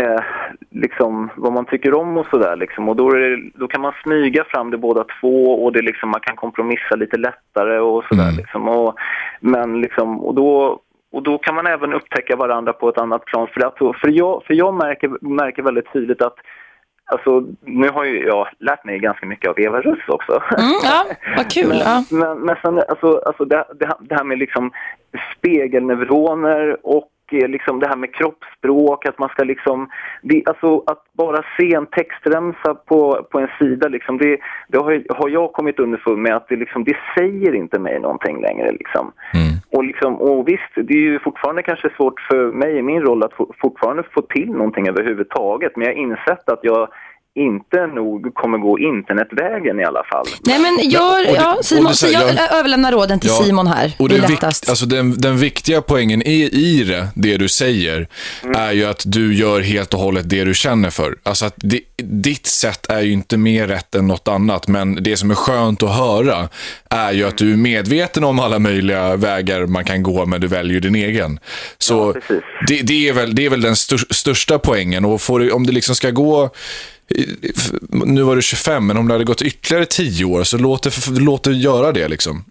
eh, liksom vad man tycker om och sådär liksom. Och då, det, då kan man smyga fram det båda två och det liksom, man kan kompromissa lite lättare och sådär liksom. Och, men liksom, och då, och då kan man även upptäcka varandra på ett annat plan. För, att, för jag, för jag märker, märker väldigt tydligt att alltså, nu har ju jag lärt mig ganska mycket av Eva Russ också. Mm, ja, vad kul. Ja. Men, men sen, alltså, alltså det, det, det här med liksom spegelneuroner och liksom det här med kroppsspråk, att man ska liksom... Det, alltså att bara se en textremsa på, på en sida, liksom, det, det har, har jag kommit underfund med att det, liksom, det säger inte mig någonting längre. Liksom. Och, liksom, och visst, det är ju fortfarande kanske svårt för mig i min roll att fortfarande få till någonting överhuvudtaget, men jag har insett att jag inte nog kommer gå internetvägen i alla fall. Nej, men jag, det- ja, och Simon, det så jag jag- överlämnar råden till Ja, Simon här. Och det det är vik- lättast. alltså den, den viktiga poängen i, i det, det du säger, Mm. är ju att du gör helt och hållet det du känner för. Alltså att di, ditt sätt är ju inte mer rätt än något annat, men det som är skönt att höra är ju att du är medveten om alla möjliga vägar man kan gå, men du väljer din egen. Så Ja, det, det, är väl, det är väl den stör, största poängen. Och får det, om det liksom ska gå nu var du 25, men om det hade gått ytterligare 10 år, så låt det, låt det göra det. Liksom.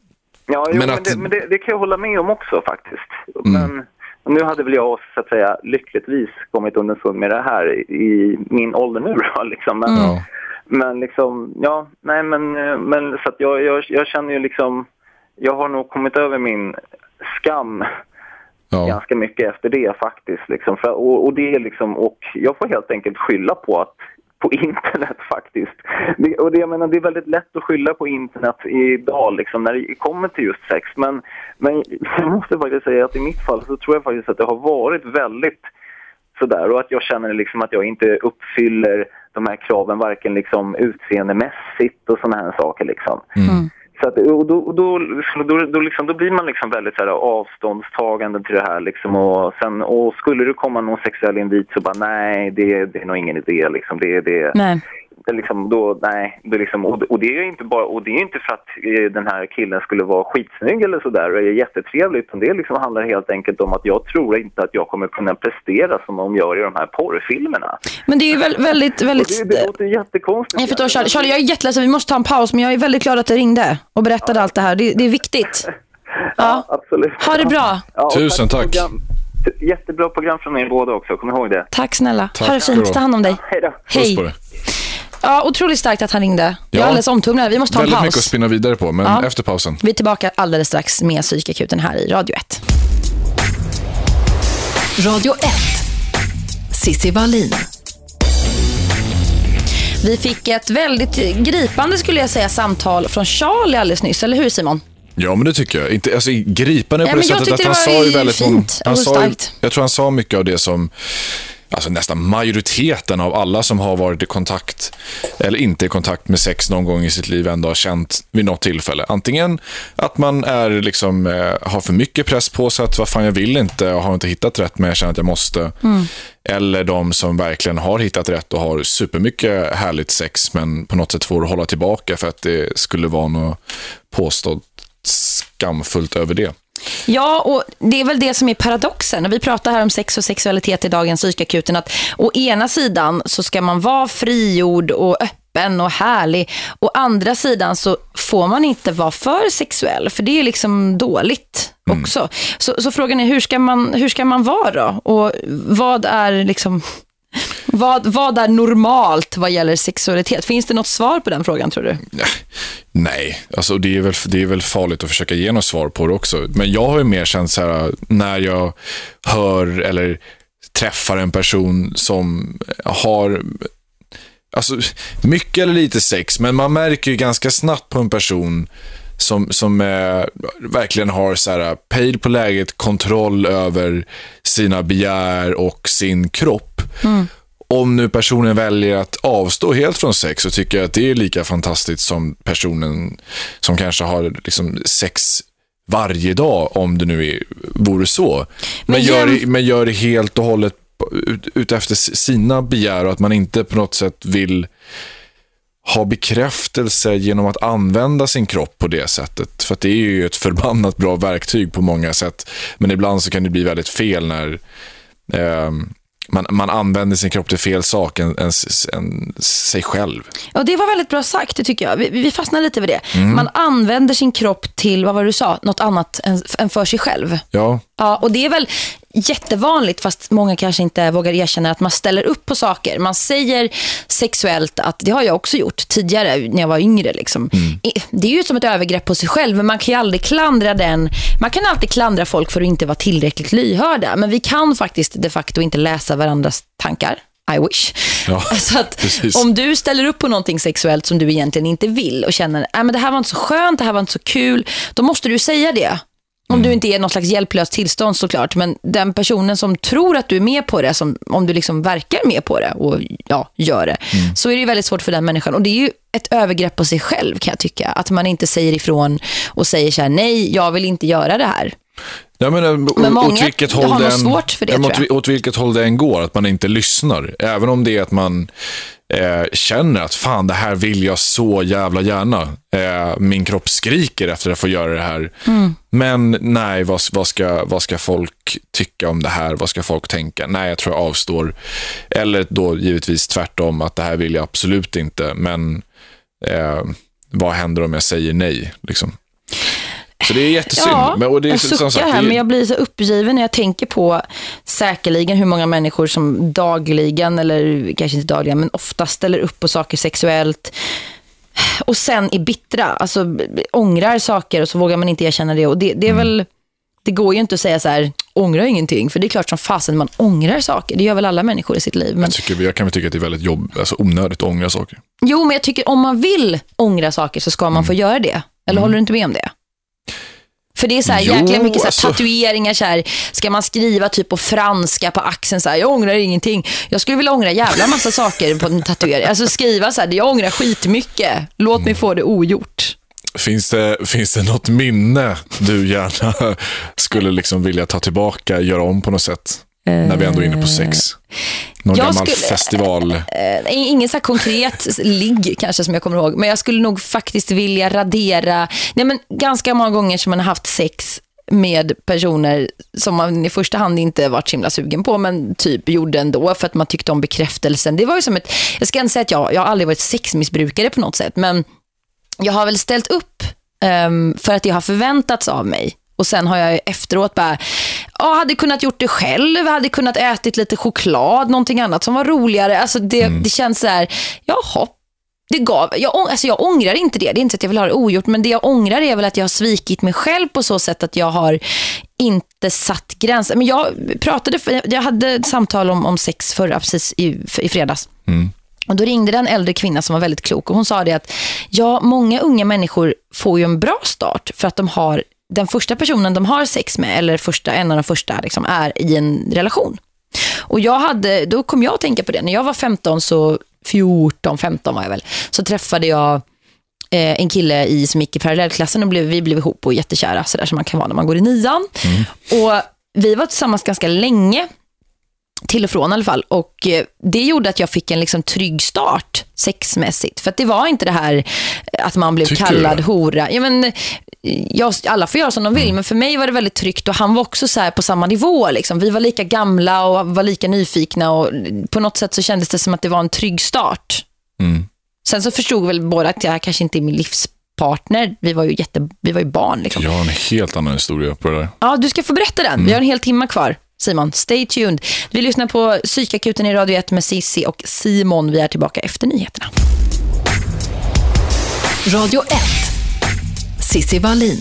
Ja, jo, Men men, att- Mm. det, men det, det kan jag hålla med om också faktiskt. Men nu hade väl jag så att säga lyckligtvis kommit underfund med det här i min ålder nu då, liksom. Men, Ja. men liksom, ja, nej men, men så att jag, jag, jag känner ju liksom, jag har nog kommit över min skam Ja. ganska mycket efter det faktiskt. Liksom. För, och, och det är liksom, och jag får helt enkelt skylla på att på internet faktiskt. Det, och det, jag menar, det är väldigt lätt att skylla på internet idag liksom, när det kommer till just sex. Men, men jag måste faktiskt säga att i mitt fall så tror jag faktiskt att det har varit väldigt sådär och att jag känner liksom att jag inte uppfyller de här kraven varken liksom utseendemässigt och sådana här saker liksom. Mm. Så att, och då, och då, liksom, då, då, liksom, då blir man liksom väldigt så här, avståndstagande till det här. Liksom, och, sen, och skulle det komma någon sexuell invit så bara nej, det, det är nog ingen idé. Liksom, det, det, Nej det, liksom, då, nej, det liksom, och, och det är inte bara, och det är inte för att eh, den här killen skulle vara skitsnygg eller sådär och är jättetrevlig utan det liksom handlar helt enkelt om att jag tror inte att jag kommer kunna prestera som de gör i de här porrfilmerna. Men det är ju väl, väldigt, Och väldigt... det, det låter jättekonstigt. Jag förstår Charlie. Charlie, jag är jätteledsen. Vi måste ta en paus, men jag är väldigt glad att du ringde och berättade allt det här. Det, det är viktigt. Ja. Absolut. Ha det bra. Ja, och Tusen tack. Program, jättebra program från er båda också, kom ihåg det. Tack snälla. Tack ha det fint. Ta hand om dig. Hej då. Puss på det. Ja, otroligt starkt att han ringde. Jag Ja. är alldeles omtumlad. Vi måste ta en Väldigt mycket att paus. spinna vidare på, men Ja. efter pausen. Vi är tillbaka alldeles strax med Psykakuten här i Radio 1. Radio 1. Sissi Wallin. Vi fick ett väldigt gripande skulle jag säga samtal från Charlie alldeles nyss, eller hur Simon? Ja, men det tycker jag. Inte, alltså, gripande Ja, på det men jag sättet att han det sa ju väldigt fint många- han sa. Jag tror han sa mycket av det som alltså nästan majoriteten av alla som har varit i kontakt eller inte i kontakt med sex någon gång i sitt liv ändå har känt vid något tillfälle. Antingen att man är liksom, eh, har för mycket press på sig, att vad fan jag vill inte och har inte hittat rätt men jag känner att jag måste. Eller de som verkligen har hittat rätt och har supermycket härligt sex men på något sätt får hålla tillbaka för att det skulle vara något påstått skamfullt över det. Ja, och det är väl det som är paradoxen. När vi pratar här om sex och sexualitet i dagens psykakuten, att å ena sidan så ska man vara frigjord och öppen och härlig. Å andra sidan så får man inte vara för sexuell, för det är liksom dåligt också. Så, så frågan är, hur ska, man, hur ska man vara då? Och vad är liksom... Vad, vad är normalt vad gäller sexualitet? Finns det något svar på den frågan tror du? Nej, alltså det är, väl, det är väl farligt att försöka ge något svar på det också. Men jag har ju mer känt så här, när jag hör eller träffar en person som har alltså, mycket eller lite sex, men man märker ju ganska snabbt på en person som, som eh, verkligen har så här, pejl på läget, kontroll över sina begär och sin kropp. Om nu personen väljer att avstå helt från sex så tycker jag att det är lika fantastiskt som personen som kanske har liksom sex varje dag, om det nu är, vore så. Men, Men gör, det, men gör det helt och hållet ut, ut efter sina begär och att man inte på något sätt vill ha bekräftelse genom att använda sin kropp på det sättet. För det är ju ett förbannat bra verktyg på många sätt. Men ibland så kan det bli väldigt fel när eh, man, man använder sin kropp till fel sak än, än, än sig själv. Och det var väldigt bra sagt, det tycker jag. Vi, vi fastnar lite vid det. Mm. Man använder sin kropp till, vad var det du sa, något annat än, än för sig själv. Ja, Ja, och det är väl jättevanligt, fast många kanske inte vågar erkänna att man ställer upp på saker. Man säger sexuellt att, det har jag också gjort tidigare när jag var yngre. Liksom. I- Det är ju som ett övergrepp på sig själv, men man kan ju aldrig klandra den. Man kan alltid klandra folk för att inte vara tillräckligt lyhörda, men vi kan faktiskt de facto inte läsa varandras tankar. I wish. Ja, så att precis. om du ställer upp på någonting sexuellt som du egentligen inte vill och känner att men det här var inte så skönt, det här var inte så kul, då måste du säga det. Om Mm. du inte är något slags hjälplöst tillstånd såklart, men den personen som tror att du är med på det, som, om du liksom verkar med på det och ja, gör det, Mm. så är det ju väldigt svårt för den människan. Och det är ju ett övergrepp på sig själv kan jag tycka. Att man inte säger ifrån och säger så här, nej, jag vill inte göra det här. Ja, men, eh, Men många åt vilket har håll det än- svårt för det, åt, jag. åt vilket håll det än går, att man inte lyssnar. Även om det är att man eh, känner att fan, det här vill jag så jävla gärna. Eh, min kropp skriker efter att få göra det här. Mm. Men nej, vad, vad, ska, vad ska folk tycka om det här? Vad ska folk tänka? Nej, jag tror jag avstår. Eller då givetvis tvärtom, att det här vill jag absolut inte. Men eh, vad händer om jag säger nej? Liksom. Så det är jättesynd. Ja, men, och det är, jag suckar sagt, här, men jag blir så uppgiven när jag tänker på säkerligen hur många människor som dagligen, eller kanske inte dagligen, men ofta ställer upp på saker sexuellt och sen är bittra, alltså ångrar saker och så vågar man inte erkänna det. Och det, det är Mm. väl, det går ju inte att säga så här, ångra ingenting, för det är klart som fasen man ångrar saker. Det gör väl alla människor i sitt liv. Men, Jag, tycker, jag kan väl tycka att det är väldigt jobb, alltså onödigt att ångra saker. jo, men jag tycker om man vill ångra saker så ska Mm. man få göra det. Eller håller du inte med om det? För det är så här Jo, jäkla mycket så alltså- tatueringar. Så här, ska man skriva typ på franska på axeln så här, jag ångrar ingenting. Jag skulle vilja ångra jävla massa saker på en tatuering. Alltså skriva så här, jag ångrar skitmycket. Låt mig få det ogjort. Finns det, finns det något minne du gärna skulle liksom vilja ta tillbaka, göra om på något sätt? När vi ändå är inne på sex. Någon jag gammal skulle- festival. Eh, ingen så konkret ligg kanske som jag kommer ihåg. Men jag skulle nog faktiskt vilja radera. Nej, men ganska många gånger som man har haft sex med personer som man i första hand inte varit så himla sugen på men typ gjorde ändå för att man tyckte om bekräftelsen. Det var ju som ett, jag ska inte säga att jag, jag har aldrig varit sexmissbrukare på något sätt men jag har väl ställt upp ehm, för att det har förväntats av mig. Och sen har jag efteråt bara, ja, hade kunnat gjort det själv, hade kunnat ätit lite choklad, någonting annat som var roligare. Alltså det, det känns så här, jaha, det gav, jag, alltså jag ångrar inte det. Det är inte så att jag vill ha det ogjort, men det jag ångrar är väl att jag har svikit mig själv på så sätt att jag har inte satt gränser. Men jag pratade, jag hade ett samtal om, om sex förra, precis i, i fredags. Och då ringde det en äldre kvinna som var väldigt klok och hon sa det att ja, många unga människor får ju en bra start för att de har den första personen de har sex med eller första, en av de första liksom, är i en relation. Och jag hade, då kom jag att tänka på det. När jag var 15, så 14, 15 var jag väl, så träffade jag eh, en kille i, som gick i parallellklassen och blev, vi blev ihop och jättekära, sådär som man kan vara när man går i nian. Och vi var tillsammans ganska länge, till och från i alla fall. Och eh, det gjorde att jag fick en liksom trygg start sexmässigt. För det var inte det här eh, att man blev Tycker kallad du? hora. Ja, men, eh, jag, alla får göra som de vill, men för mig var det väldigt tryggt och han var också så på samma nivå. Liksom. Vi var lika gamla och var lika nyfikna och på något sätt så kändes det som att det var en trygg start. Mm. Sen så förstod väl båda att jag kanske inte är min livspartner. Vi var ju, jätte, vi var ju barn. Liksom. Jag har en helt annan historia på det där. Ja, du ska få berätta den. Vi har en hel timme kvar. Simon, stay tuned. Vi lyssnar på Psykakuten i Radio 1 med Sissi och Simon. Vi är tillbaka efter nyheterna. Radio 1. Sissi Wallin.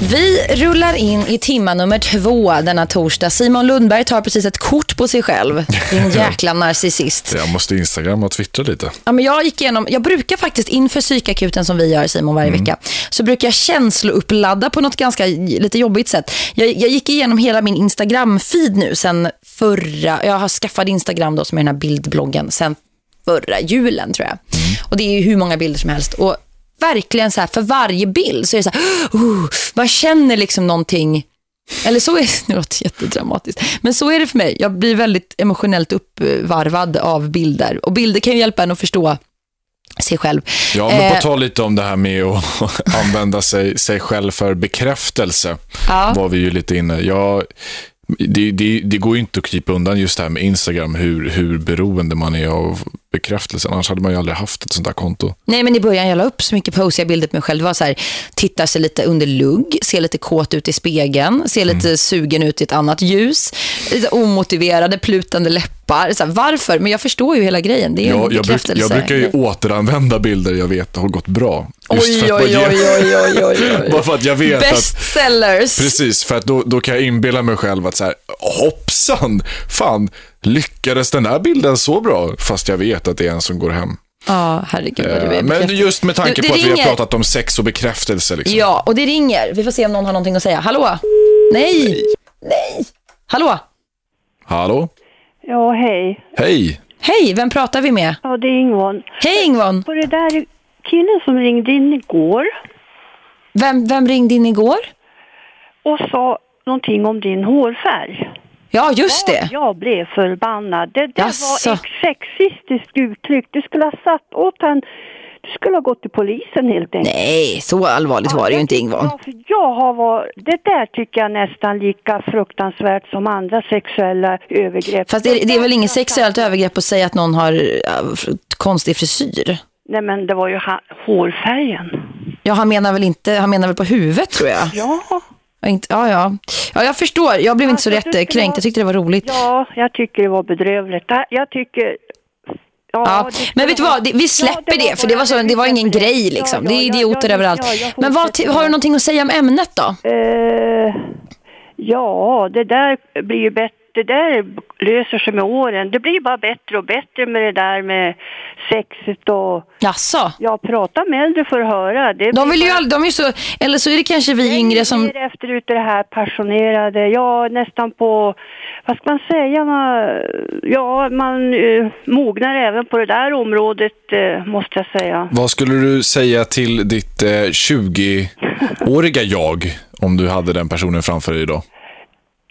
Vi rullar in i timma nummer två denna torsdag. Simon Lundberg tar precis ett kort på sig själv. Din jäkla narcissist. Jag måste Instagram och twittra lite. Ja, men jag gick igenom, jag brukar faktiskt inför psykakuten som vi gör Simon varje vecka, så brukar jag känsloupladda på något ganska lite jobbigt sätt. Jag, jag gick igenom hela min Instagram-feed nu sen förra, jag har skaffat Instagram då som är den här bildbloggen sen förra julen tror jag. Och det är hur många bilder som helst. Och verkligen så här, för varje bild så är det så här, oh, man känner liksom någonting eller så är det, det låter jättedramatiskt. Men så är det för mig. Jag blir väldigt emotionellt uppvarvad av bilder. Och bilder kan ju hjälpa en att förstå sig själv. Ja, men på Eh, tal lite om det här med att använda sig, sig själv för bekräftelse, Ja. var vi ju lite inne. Jag, det, det, det går ju inte att krypa undan just det här med Instagram, hur, hur beroende man är av bekräftelse. Annars hade man ju aldrig haft ett sånt där konto. Nej, men i början jag la upp så mycket posiga bilder på mig själv. Det var så här, tittar sig lite under lugg, ser lite kåt ut i spegeln, lite Mm. sugen ut i ett annat ljus, lite omotiverade, plutande läppar. Så här, varför? Men jag förstår ju hela grejen. Det är en Jag, bruk, jag brukar ju återanvända bilder jag vet har gått bra. Oj, oj, att oj, oj, oj, oj. Bara för att jag vet att... Bestsellers. Precis, för att då, då kan jag inbilla mig själv att så här, hoppsan, fan, lyckades den här bilden så bra? Fast jag vet att det är en som går hem. Ja, herregud du är Eh, Men just med tanke Du, det på att vi har ringer. pratat om sex och bekräftelse. Liksom. Ja, och det ringer. Vi får se om någon har någonting att säga. Hallå? Nej! Nej! Hallå? Hallå? Ja, hej. Hej! Hej, vem pratar vi med? Ja, det är Ingvar. Hej Ingvar. På det där killen som ringde in igår Vem, vem ringde in igår? och sa någonting om din hårfärg. Ja, just det. Jag blev förbannad. Det där Jaså. var ett sexistiskt uttryck. Du skulle ha satt åt han. Du skulle ha gått till polisen helt enkelt. Nej, så allvarligt var det ju inte Ingvar. Ja, för jag har varit, det där tycker jag nästan lika fruktansvärt som andra sexuella övergrepp. Fast det, det är väl inget sexuellt övergrepp att säga att någon har äh, konstig frisyr? Nej men det var ju hårfärgen. Ja, han menar väl inte, han menar väl på huvudet tror jag. Ja, Ja, inte, ja, ja. ja, jag förstår. Jag blev inte så Alltså, du skulle lätt kränkt. Jag tyckte det var roligt. ja, jag tycker det var bedrövligt. Jag tycker... Ja, skulle men vet du vad, vi släpper Ja, det, för det var, så, det var ingen grej liksom. Ja, det ja, är ja, idioter ja, överallt. ja, men vad, har du någonting att säga om ämnet då? Eh, ja, det där blir ju bättre. Det där löser sig med åren. Det blir bara bättre och bättre med det där med sexet och... Jaså? Ja, prata med äldre för att höra. Det De vill ju bara- aldrig, de är ju så, eller så är det kanske vi yngre som... mer efter ut det här passionerade, ja nästan på, vad ska man säga, man, ja man uh, mognar även på det där området eh, måste jag säga. Vad skulle du säga till ditt eh, 20-åriga jag om du hade den personen framför dig idag?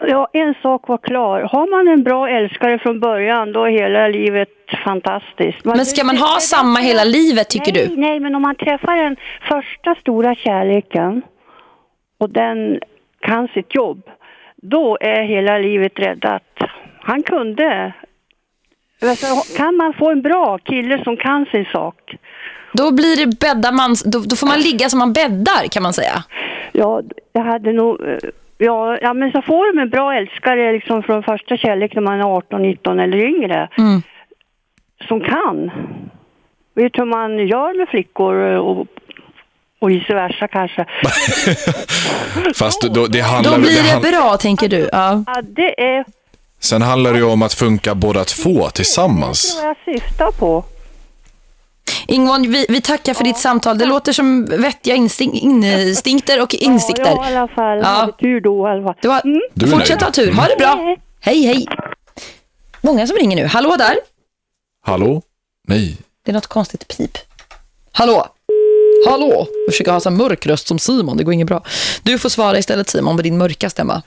Ja, en sak var klar. Har man en bra älskare från början, då är hela livet fantastiskt. Men ska man ha samma hela livet, tycker nej, du? Nej, men om man träffar den första stora kärleken och den kan sitt jobb, då är hela livet räddat. Han kunde. Alltså, kan man få en bra kille som kan sin sak, Då blir det bäddar man, då, då får man ligga som man bäddar kan man säga. ja, jag hade nog... Ja, ja, men så får de en bra älskare liksom från första kärlek när man är 18, 19 eller yngre. Mm. Som kan. Vet hur man gör med flickor och, och vice versa kanske. Fast då, det handlar, Då blir det det bra, tänker du. Ja. Ja, det är Sen handlar det ju om att funka båda två det är tillsammans. vad jag syftar på. Ingvar, vi, vi tackar för ditt samtal. Det låter som vettiga instin- instinkter och insikter. Ja, i alla fall. Ja. Hade tur då i alla fall. Det var, Du är fortsätt ha tur. Ha det bra. Hej. Hej, hej. Många som ringer nu. Hallå där. Hallå? Nej. Det är något konstigt pip. Hallå? Hallå? Jag försöker ha så mörk röst som Simon, det går inget bra. Du får svara istället Simon med din mörka stämma.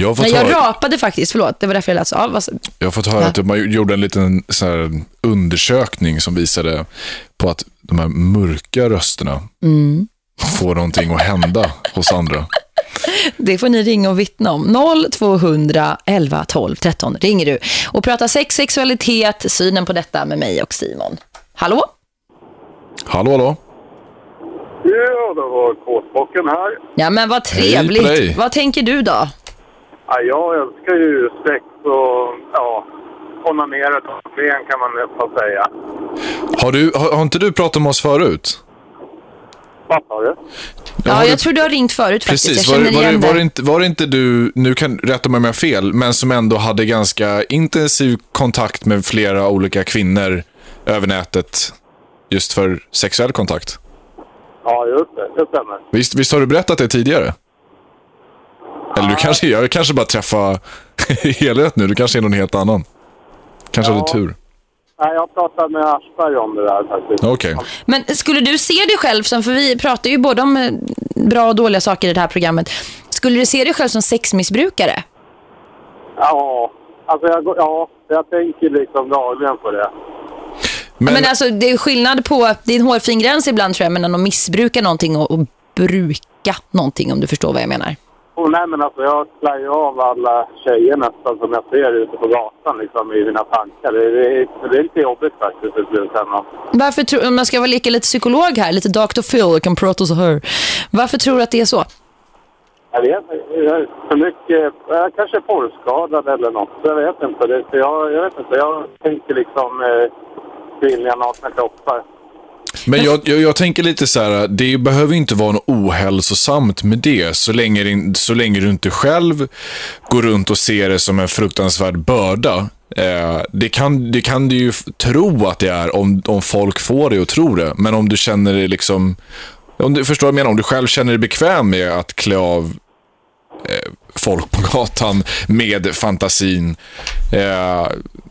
Jag har fått Nej, jag höra, rapade faktiskt, förlåt. Det var därför jag lät så. Ja, jag har fått höra Ja. att de gjorde en liten så här, undersökning som visade på att de här mörka rösterna Mm. får någonting att hända hos andra. det får ni ringa och vittna om. 0200 11 12 13 ringer du. Och prata sex, sexualitet, synen på detta med mig och Simon. Hallå? Hallå, hallå? Ja, det var kåtbocken här. Ja, men vad trevligt. Vad tänker du då? Ja, jag älskar ju sex och ja, onanera dagligen kan man nästan säga. Har, du, har, har inte du pratat med oss förut? Vad sa du? Ja, jag tror du har ringt förut faktiskt. Precis, jag var, var, det, var, det det. inte, var det inte du, nu kan rätta mig om jag har fel, men som ändå hade ganska intensiv kontakt med flera olika kvinnor över nätet just för sexuell kontakt? Ja, just det. Det stämmer. Visst, visst har du berättat det tidigare? Eller du kanske, jag kanske bara träffar helhet nu, du kanske är någon helt annan. Kanske Ja. hade tur. Nej, jag pratade med Aschberg om det där faktiskt. Okej. Men skulle du se dig själv som, för vi pratar ju både om eh, bra och dåliga saker i det här programmet. Skulle du se dig själv som sexmissbrukare? Ja, alltså jag, ja, jag tänker liksom dagligen på det. Men, Men alltså det är skillnad på, det är en hårfin gräns ibland tror jag, mellan att missbruka någonting och, och bruka någonting om du förstår vad jag menar. Oh, nej, men alltså jag klär ju av alla tjejer nästan som jag ser ute på gatan liksom, i mina tankar. Det, det, det är lite jobbigt faktiskt i slutändan. Varför tror, om man ska vara lika lite psykolog här, lite Dr. Phil, jag kan prata så här. Varför tror du att det är så? Jag vet jag är för mycket, jag kanske är porrskadad eller något. Jag vet inte. Det, jag, jag vet inte. Jag tänker liksom eh, kvinnliga nakna kroppar. Men jag, jag, jag tänker lite så här, det behöver inte vara något ohälsosamt med det, så länge, det- så länge du inte själv går runt och ser det som en fruktansvärd börda. Eh, det, kan, det kan du ju tro att det är om, om folk får dig att tro det, men om du känner dig liksom, om du förstår vad jag menar, om du själv känner dig bekväm med att klä av eh, folk på gatan med fantasin, eh,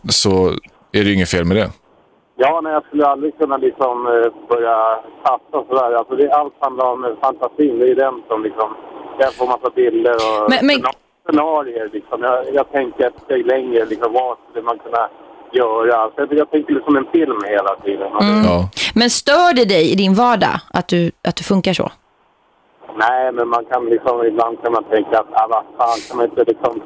så är det inget fel med det. Ja, nej, jag skulle aldrig kunna liksom eh, börja tafsa och sådär. Alltså, det, allt handlar om eh, fantasin. Det är den som liksom... Jag får massa bilder och Men- men- scena- scenarier. Liksom. Jag, jag tänker ett steg längre. Liksom, vad skulle man kunna göra? Alltså, jag, jag tänker liksom en film hela tiden. Det- Ja. Men stör det dig i din vardag att du, att du funkar så? Nej, men man kan liksom... Ibland kan man tänka att, ah, vad fan, kan man inte liksom...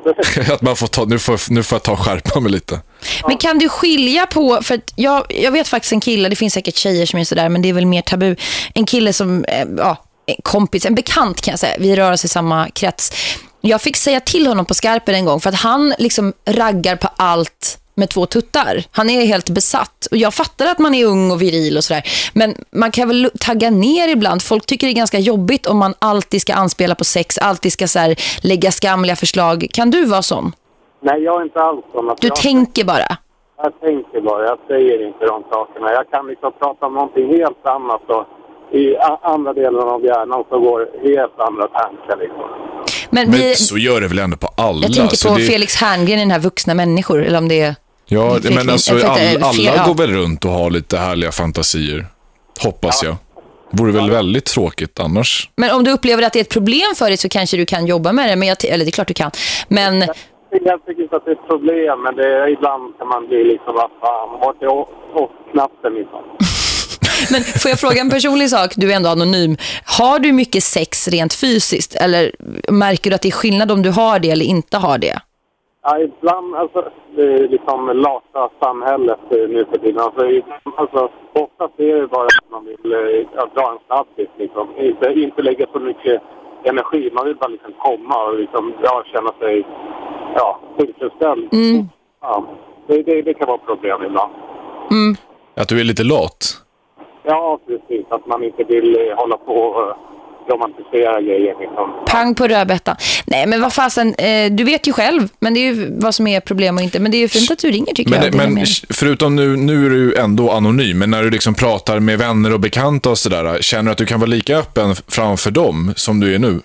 Att man får ta, nu, får, nu får jag ta och skärpa mig lite. Men kan du skilja på, för att jag, jag vet faktiskt en kille, det finns säkert tjejer som är sådär, men det är väl mer tabu. En kille som, eh, ja, en kompis, en bekant kan jag säga, vi rör oss i samma krets. Jag fick säga till honom på skarpen en gång för att han liksom raggar på allt med två tuttar. Han är helt besatt. Och jag fattar att man är ung och viril och sådär. Men man kan väl tagga ner ibland. Folk tycker det är ganska jobbigt om man alltid ska anspela på sex, alltid ska så här, lägga skamliga förslag. Kan du vara sån? Nej, jag är inte alls sån. Alltså, Du jag, tänker bara. jag tänker bara. Jag säger inte de sakerna. Jag kan liksom prata om någonting helt annat. Och I andra delen av hjärnan så går helt andra tankar. Liksom. Men, vi, Men så gör det väl ändå på alla? Jag tänker på det, Felix Herngren i den här vuxna människor, eller om det är... Ja, men alltså, all, alla går väl runt och har lite härliga fantasier. Hoppas jag. Vore väl väldigt tråkigt annars. Men om du upplever att det är ett problem för dig så kanske du kan jobba med det. Men jag, eller det är klart du kan. Men Jag tycker inte att det är ett problem, men det är, ibland kan man bli liksom, vad fan, vart är off-knappen liksom? Men får jag fråga en personlig sak? Du är ändå anonym. Har du mycket sex rent fysiskt? Eller märker du att det är skillnad om du har det eller inte har det? Ja, ibland, alltså, det är liksom lata samhället eh, nu för tiden. Alltså, ibland, alltså, oftast är det bara att man vill eh, ja, dra en snabbis liksom. Inte, inte lägga så mycket energi. Man vill bara liksom komma och liksom, ja, känna sig ja, tillfredsställd. Ja, det, det, det kan vara problem ibland. Att du är lite lat. Ja, precis. Att man inte vill eh, hålla på och romantisera grejer. Liksom. Pang på rödbetan. Nej, men vad fasen, eh, du vet ju själv. Men det är ju vad som är problem och inte. Men det är ju fint att du ringer tycker jag. Men, Det är men förutom nu, nu är du ändå anonym, men när du liksom pratar med vänner och bekanta och sådär, känner du att du kan vara lika öppen framför dem som du är nu?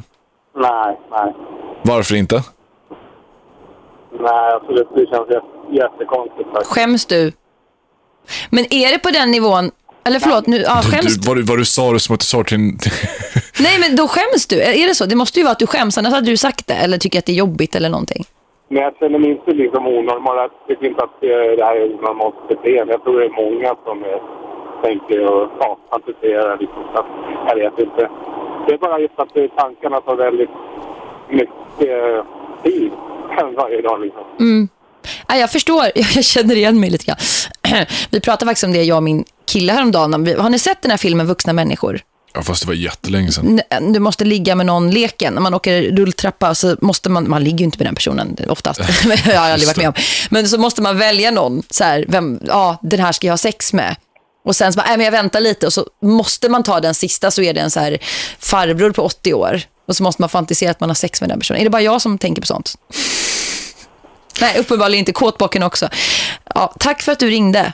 Nej, nej. Varför inte? Nej, alltså det, känns jätte- jättekonstigt faktiskt. Skäms du? Men är det på den nivån... Eller förlåt, nu, ja, Du, skäms du, vad, du, vad du sa det som att du sa till. Nej, men då skäms du. Är det så? Det måste ju vara att du skäms. Annars hade du sagt det. Eller tycker att det är jobbigt eller någonting. Men jag känner mig inte liksom onormal. Jag tycker inte att eh, det här är ett normalt beteende. Jag tror det är många som eh, tänker och ja, fantiserar. Liksom. Jag vet inte. Det är bara just att eh, tankarna tar väldigt mycket tid varje dag. Liksom. Ja, jag förstår. Jag känner igen mig lite grann. Vi pratade faktiskt om det, jag och min kille häromdagen. Har ni sett den här filmen Vuxna människor? Ja, fast det var jättelänge sedan. N- Du måste ligga med någon leken. När man åker rulltrappa så måste man, man ligger ju inte med den personen oftast. jag har aldrig varit med om. Men så måste man välja någon. Så här, vem, ja, den här ska jag ha sex med. Och sen så bara, nej men jag väntar lite och så måste man ta den sista så är det en så här farbror på 80 år. Och så måste man fantisera att man har sex med den personen. Är det bara jag som tänker på sånt? Nej, uppenbarligen inte. Kåtbocken också. Ja, tack för att du ringde.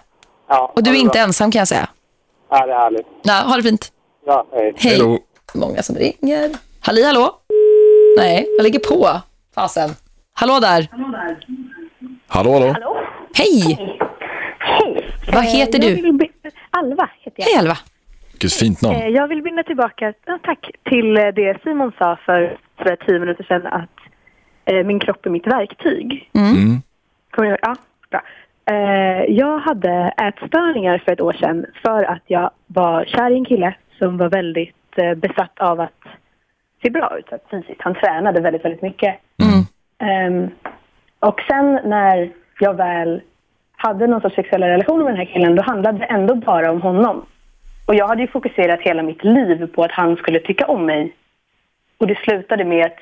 Ja, Och du är inte bra. ensam kan jag säga. Ja, det är härligt. Ja, ha det fint. Ja, hej. Hej. Hallå. Många som ringer. Halli, hallå? Nej, jag ligger på. Fasen. Hallå där. Hallå, hallå. Hej. Hej! Vad heter Eh, du? Jag be- Alva heter jag. Hej Alva. Vilket fint namn. Eh, Jag vill binda tillbaka, ja, tack, till eh, det Simon sa för, för tio minuter sedan att eh, min kropp är mitt verktyg. Mm. Kommer ni ihåg? Ja, bra. Eh, jag hade ätstörningar för ett år sedan för att jag var kär i en kille som var väldigt eh, besatt av att se bra ut att fysiskt. Han tränade väldigt, väldigt mycket. Mm. Ehm, och sen när jag väl hade någon sorts sexuella relationer med den här killen, då handlade det ändå bara om honom. Och jag hade ju fokuserat hela mitt liv på att han skulle tycka om mig. Och det slutade med att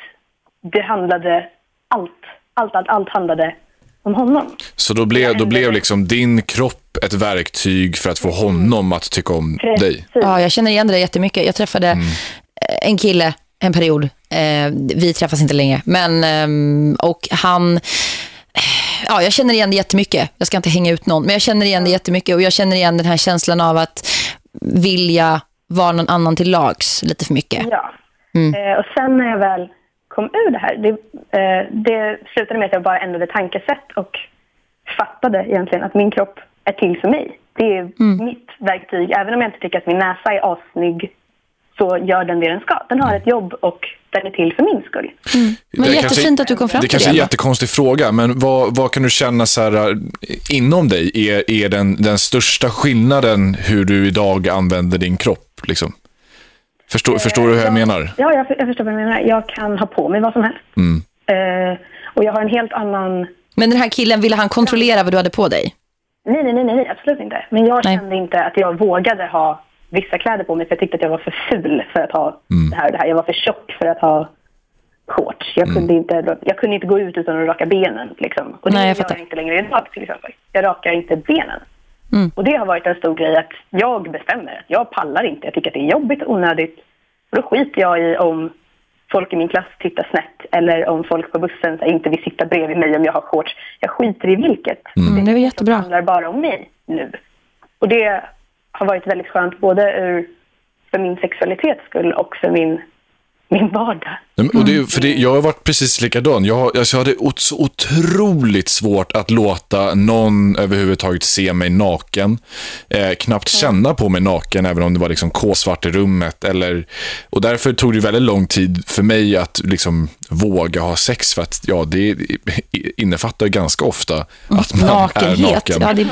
det handlade allt, allt, allt, allt handlade om honom. Så då blev, då blev liksom din kropp ett verktyg för att få honom att tycka om dig? Precis. Ja, jag känner igen det jättemycket. Jag träffade Mm. eh, en kille en period. Eh, vi träffas inte längre. Men, ehm, och han... Ja, jag känner igen det jättemycket. Jag ska inte hänga ut någon. Men jag känner igen det jättemycket. Och jag känner igen den här känslan av att vilja vara någon annan till lags lite för mycket. Ja. Eh, och sen när jag väl kom ur det här, det, eh, det slutade med att jag bara ändrade tankesätt och fattade egentligen att min kropp är till för mig. Det är mitt verktyg. Även om jag inte tycker att min näsa är assnygg så gör den det den ska. Den har ett jobb och den är till för min skull. Men Det jättefint kanske- att du kom fram Det till kanske är en det. jättekonstig fråga, men vad, vad kan du känna så här, äh, inom dig är, är den, den största skillnaden hur du idag använder din kropp? Liksom? Förstår, förstår du hur jag menar? Ja, jag, jag förstår vad du menar. Jag kan ha på mig vad som helst. Mm. Eh, och jag har en helt annan... Men den här killen, ville han kontrollera vad du hade på dig? Nej, nej, nej, nej absolut inte. Men jag Nej. kände inte att jag vågade ha vissa kläder på mig för jag tyckte att jag var för ful för att ha Mm. det här och det här. Jag var för tjock för att ha shorts. Jag, Mm. kunde, inte, jag kunde inte gå ut utan att raka benen. Liksom. Och det Nej, jag gör jag inte längre idag till exempel. Jag rakar inte benen. Mm. Och det har varit en stor grej att jag bestämmer. Jag pallar inte. Jag tycker att det är jobbigt och onödigt. Och då skiter jag i om folk i min klass tittar snett eller om folk på bussen här, inte vill sitta bredvid mig om jag har shorts. Jag skiter i vilket. Mm, det var jättebra. Det handlar bara om mig nu. Och det har varit väldigt skönt både ur, för min sexualitets skull och för min, min vardag. Men- Och det, för det, jag har varit precis likadan. Jag, alltså, jag hade så otroligt svårt att låta någon överhuvudtaget se mig naken. Eh, knappt känna på mig naken, även om det var liksom kolsvart i rummet. Eller, och därför tog det väldigt lång tid för mig att liksom våga ha sex. För att ja, det innefattar ganska ofta att man är Nakenhet. naken. Ja, det,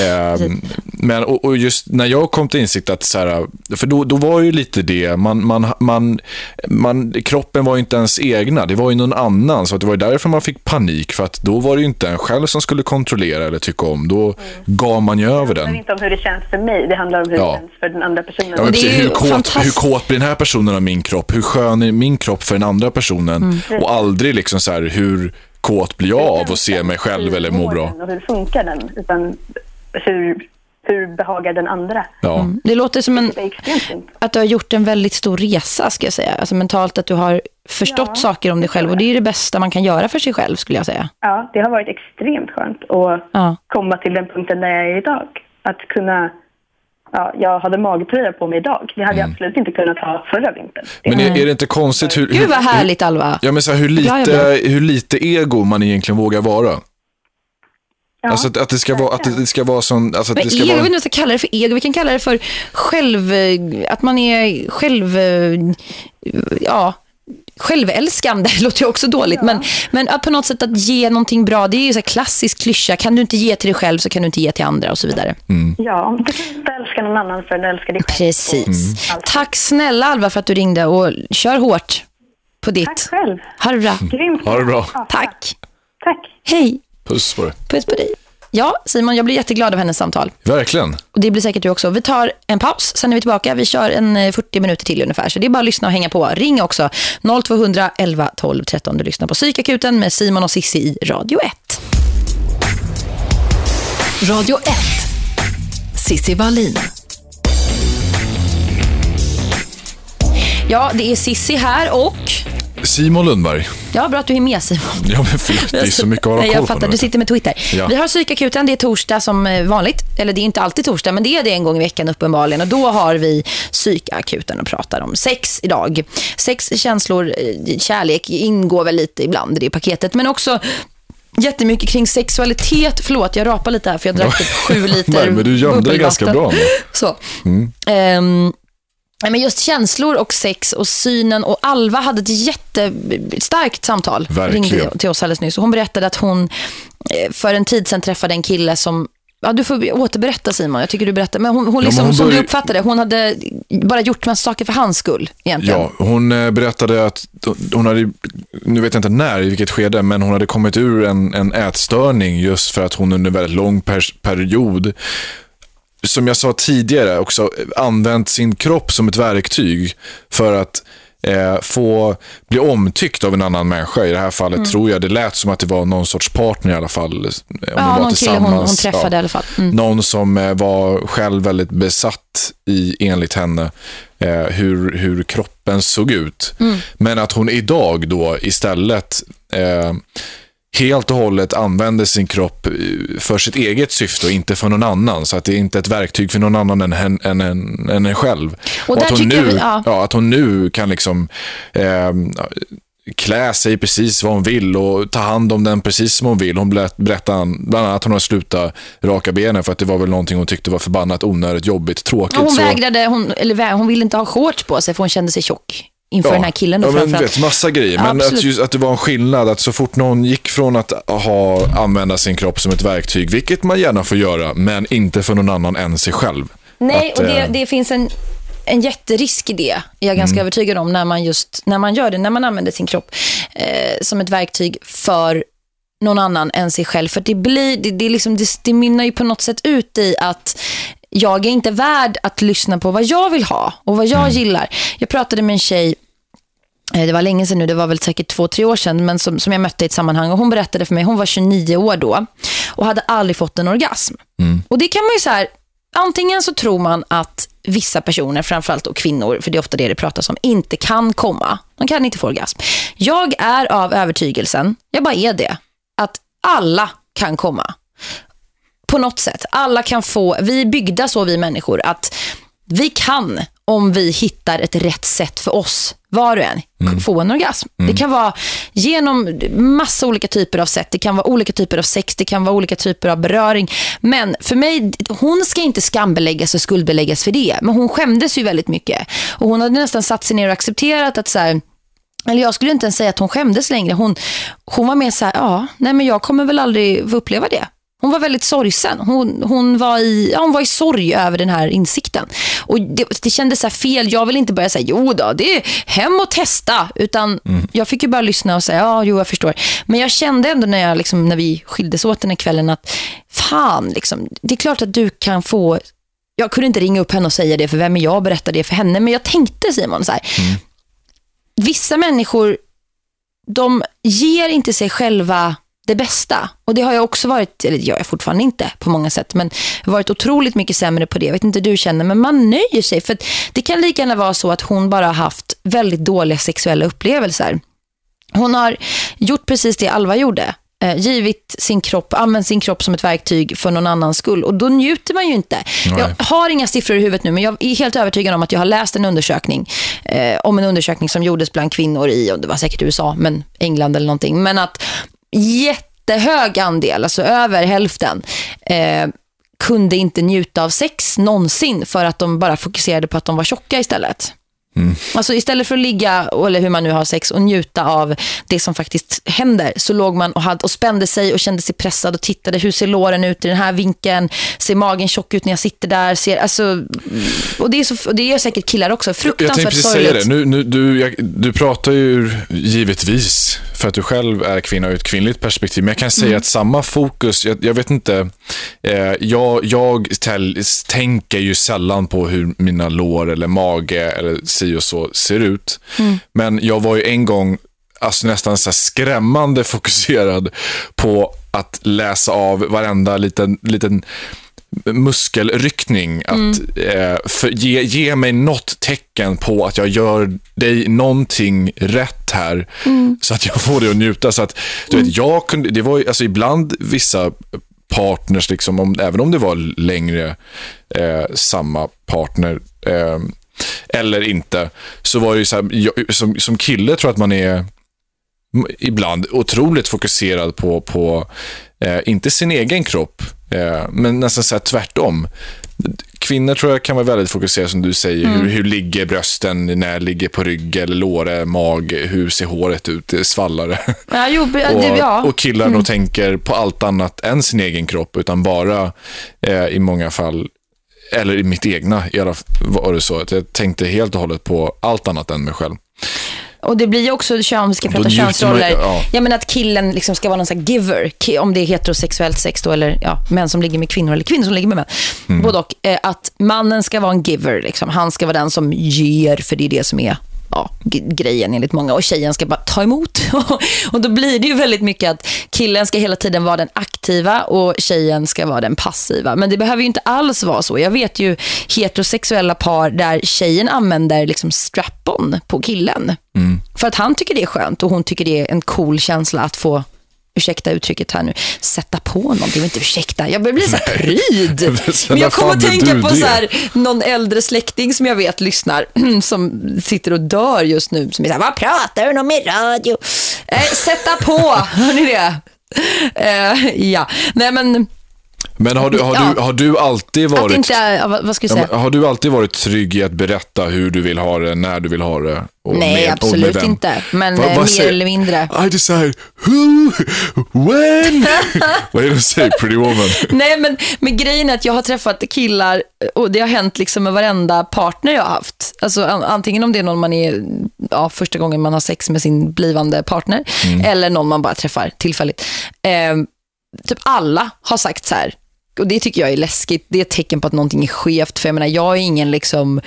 ja. Eh, men och, och just när jag kom till insikt att så här, för då, då var ju lite det, man, man, man, man, kroppen var ju inte ens egna, det var ju någon annan, så att det var ju därför man fick panik, för att då var det ju inte en själv som skulle kontrollera eller tycka om, då gav man ju över Det handlar den. inte om hur det känns för mig, det handlar om hur Ja. det känns för den andra personen. Ja, men det är precis, hur, kåt, hur kåt blir den här personen av min kropp? Hur skön är min kropp för den andra personen? Mm. Och aldrig liksom så här, hur kåt blir jag av att se mig själv eller må bra? Och hur funkar den? Utan hur, hur behagar den andra? Ja. Det låter som en, att du har gjort en väldigt stor resa, ska jag säga. Alltså mentalt att du har förstått Ja, saker om dig själv. Och det är det bästa man kan göra för sig själv, skulle jag säga. Ja, det har varit extremt skönt att Ja. komma till den punkten där jag är idag. Att kunna... Ja, jag hade magtröja på mig idag. Det hade jag absolut inte kunnat ha förra vintern. Men är, är det inte konstigt hur... hur Gud vad härligt, Alva. Ja, men så här, hur, lite, hur lite ego man egentligen vågar vara. Ja, alltså att, att det ska vara, att det ska vara sån, alltså att Men det ska ego, jag vara... vet inte vad jag ska kalla det för ego. Vi kan kalla det för själv... eh, Att man är själv... eh, Ja, självälskande. Det låter ju också dåligt. Men, men att på något sätt att ge någonting bra, det är ju så här klassisk klyscha. Kan du inte ge till dig själv så kan du inte ge till andra och så vidare. Ja, om du inte älska någon annan för att älska dig själv. Precis. Allt. Tack snälla Alva för att du ringde och kör hårt på ditt. Tack själv. Ha det bra. Grymt. Ha det bra. Ja, Tack. Tack. Hej. Puss på dig. Puss på dig. Ja, Simon, jag blir jätteglad av hennes samtal. Verkligen. Och det blir säkert du också. Vi tar en paus, sen är vi tillbaka. Vi kör en eh, 40 minuter till ungefär. Så det är bara att lyssna och hänga på. Ring också 0200 11 12 13. Du lyssnar på Psykakuten med Simon och Sissi i Radio 1. Radio 1. Sissi Wallin. Ja, det är Sissi här och... Simon Lundberg. Ja, bra att du är med Simon. Ja, men förlåt, det är så mycket att hålla Nej, koll jag på. fattar, nu, du sitter med Twitter. Ja. Vi har psykakuten, det är torsdag som eh, vanligt. Eller det är inte alltid torsdag, men det är det en gång i veckan uppenbarligen. Och då har vi psykakuten och pratar om sex idag. Sex, känslor, eh, kärlek ingår väl lite ibland i det paketet. Men också jättemycket kring sexualitet. Förlåt, jag rapar lite här för jag drack typ sju liter Nej, men du gömde det bubbelvatten. ganska bra. nu. Så. Ehm, nej, men just känslor och sex och synen. Och Alva hade ett jättestarkt samtal. Verkligen. Ringde till oss alldeles nyss. Hon berättade att hon eh, för en tid sedan träffade en kille som Ja, du får återberätta Simon, jag tycker du berättar. Men hon, hon, men liksom, hon som du uppfattade, hon hade bara gjort massa saker för hans skull egentligen. Ja, hon eh, berättade att hon hade, nu vet jag inte när, i vilket skede, men hon hade kommit ur en, en ätstörning just för att hon under en väldigt lång pers- period, som jag sa tidigare, också använt sin kropp som ett verktyg för att eh, få bli omtyckt av en annan människa. I det här fallet Mm. tror jag det lät som att det var någon sorts partner i alla fall. Om de Ja, var någon kille hon, hon tillsammans. träffade i alla fall. Mm. Någon som eh, var själv väldigt besatt i, enligt henne, eh, hur, hur kroppen såg ut. Mm. Men att hon idag då istället eh, helt och hållet använder sin kropp eh, för sitt eget syfte och inte för någon annan. Så att det är inte ett verktyg för någon annan än, hen- än, än, än en själv. Och där att, hon nu, vi- ja. ja, att hon nu kan liksom eh, klä sig precis vad hon vill och ta hand om den precis som hon vill. Hon berätt- berättade bland annat att hon har slutat raka benen för att det var väl någonting hon tyckte var förbannat onödigt, jobbigt, tråkigt. Ja, hon Så- vägrade, hon, eller hon ville inte ha shorts på sig för hon kände sig tjock inför Ja. den här killen. Då, ja, men, vet, massa grejer. Ja, men att, just, att det var en skillnad, att så fort någon gick från att ha, använda sin kropp som ett verktyg, vilket man gärna får göra, men inte för någon annan än sig själv. Nej, Att, och det, eh, det finns en, en jätterisk i det, är jag ganska Mm. övertygad om, när man, just, när man gör det, när man använder sin kropp eh, som ett verktyg för någon annan än sig själv. För det, blir, det, det, liksom, det, det mynnar ju på något sätt ut i att jag är inte värd att lyssna på vad jag vill ha och vad jag gillar. Jag pratade med en tjej Eh, Det var länge sedan nu, det var väl säkert två, tre år sedan, men som, som jag mötte i ett sammanhang. Och hon berättade för mig, hon var 29 år då och hade aldrig fått en orgasm. Och det kan man ju så här, antingen så tror man att vissa personer, framförallt då kvinnor, för det är ofta det det pratas om, inte kan komma. De kan inte få orgasm. Jag är av övertygelsen, jag bara är det, att alla kan komma på något sätt. Alla kan få, vi är byggda så vi människor att vi kan, om vi hittar ett rätt sätt för oss, var och en, få en orgasm. Det kan vara genom massa olika typer av sätt. Det kan vara olika typer av sex, det kan vara olika typer av beröring. Men för mig, hon ska inte skambeläggas och skuldbeläggas för det. Men hon skämdes ju väldigt mycket. Och hon hade nästan satt sig ner och accepterat att så här, eller jag skulle inte ens säga att hon skämdes längre. Hon, hon var mer så här, ja, nej men jag kommer väl aldrig få uppleva det. Hon var väldigt sorgsen. Hon, hon, var i, ja, hon var i sorg över den här insikten. Och det, det kändes så här fel. Jag vill inte börja säga, jo då, det är hem och testa. Utan jag fick ju bara lyssna och säga, ja, jo, jag förstår. Men jag kände ändå när, jag, liksom, när vi skildes åt den här kvällen att, fan, liksom, det är klart att du kan få... Jag kunde inte ringa upp henne och säga det, för vem är jag och berätta det för henne. Men jag tänkte, Simon, så här, vissa människor, de ger inte sig själva det bästa. Och det har jag också varit, eller det gör jag fortfarande inte på många sätt, men varit otroligt mycket sämre på det. Jag vet inte hur du känner, men man nöjer sig. För det kan lika gärna vara så att hon bara har haft väldigt dåliga sexuella upplevelser. Hon har gjort precis det Alva gjorde. Eh, givit sin kropp, använt sin kropp som ett verktyg för någon annans skull. Och då njuter man ju inte. Nej. Jag har inga siffror i huvudet nu, men jag är helt övertygad om att jag har läst en undersökning eh, om en undersökning som gjordes bland kvinnor i, och det var säkert USA, men England eller någonting. Men att jättehög andel, alltså över hälften, eh, kunde inte njuta av sex någonsin för att de bara fokuserade på att de var tjocka istället. Alltså istället för att ligga, eller hur man nu har sex, och njuta av det som faktiskt händer, så låg man och, hade, och spände sig och kände sig pressad och tittade, hur ser låren ut i den här vinkeln? Ser magen tjock ut när jag sitter där? Ser, alltså, och det, är så, och det gör säkert killar också. Jag Fruktansvärt tänkte precis säga sorgligt. det. Nu, nu, du, jag, du pratar ju givetvis för att du själv är kvinna ur ett kvinnligt perspektiv. Men jag kan säga Mm. att samma fokus, jag, jag vet inte, eh, jag, jag täl, tänker ju sällan på hur mina lår eller mage eller si och så ser ut. Mm. Men jag var ju en gång alltså nästan så skrämmande fokuserad på att läsa av varenda liten, liten muskelryckning. Att eh, för, ge, ge mig något tecken på att jag gör dig någonting rätt här. Så att jag får det att njuta. Så att, du vet, jag kunde, det var ju, alltså ibland vissa partners, liksom, om, även om det var längre eh, samma partner eh, eller inte, så var det ju så här, jag, som, som kille tror jag att man är ibland otroligt fokuserad på, på eh, inte sin egen kropp, eh, men nästan så här tvärtom. kvinnor tror jag kan vara väldigt fokuserade som du säger. Hur, hur ligger brösten, när ligger på rygg eller låre, mag, hur ser håret ut, svallar det? Ja, jo, det, Och, ja. och killar nog tänker på allt annat än sin egen kropp, utan bara eh, i många fall, eller i mitt egna i alla var det så, att jag tänkte helt och hållet på allt annat än mig själv. Och det blir ju också, kön, vi ska prata könsroller, ja. ja. men att killen liksom ska vara någon sån här giver, om det är heterosexuellt sex då, eller ja, män som ligger med kvinnor eller kvinnor som ligger med män. Mm. Både och, eh, att mannen ska vara en giver, liksom. han ska vara den som ger, för det är det som är ja, grejen enligt många. Och tjejen ska bara ta emot. och då blir det ju väldigt mycket att killen ska hela tiden vara den aktiva och tjejen ska vara den passiva. Men det behöver ju inte alls vara så. Jag vet ju heterosexuella par där tjejen använder liksom strap-on på killen. För att han tycker det är skönt och hon tycker det är en cool känsla att få ursäkta uttrycket här nu, sätta på någonting, inte ursäkta, jag blir så här pryd. Men jag kommer att tänka på så här, någon äldre släkting som jag vet lyssnar, som sitter och dör just nu, som är så här, vad pratar du om i radio? Eh, sätta på, hör ni det? Eh, ja, nej men Men har du, har Ja. du, har du alltid att varit... inte, ja, vad ska jag Ja, säga? har du alltid varit trygg i att berätta hur du vill ha det, när du vill ha det? Nej, med, absolut inte. Men Vad- eh, vad mer säger- eller mindre. I decide who, when. Vad är det du säger, pretty woman? Nej, men, men grejen är att jag har träffat killar och det har hänt liksom med varenda partner jag har haft. Alltså an, antingen om det är någon man är ja, första gången man har sex med sin blivande partner eller någon man bara träffar tillfälligt. Eh, typ alla har sagt så här och det tycker jag är läskigt. Det är ett tecken på att någonting är skevt för jag menar jag är ingen liksom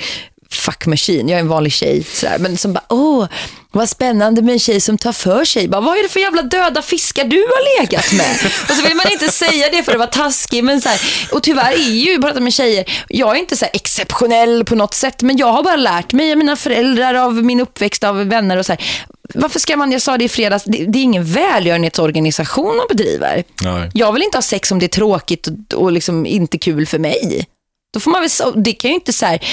fuck machine. Jag är en vanlig tjej. Sådär. Men som bara, åh, vad spännande med en tjej som tar för sig. Bara, vad är det för jävla döda fiskar du har legat med? Och så vill man inte säga det för att vara taskig. Men så här, och tyvärr är ju, bara med tjejer, jag är inte så här exceptionell på något sätt. Men jag har bara lärt mig av mina föräldrar, av min uppväxt, av vänner och så här. Varför ska man, jag sa det i fredags, det, det är ingen välgörenhetsorganisation man bedriver. Nej. Jag vill inte ha sex om det är tråkigt och, och liksom inte kul för mig. Då får man väl, det kan ju inte så här,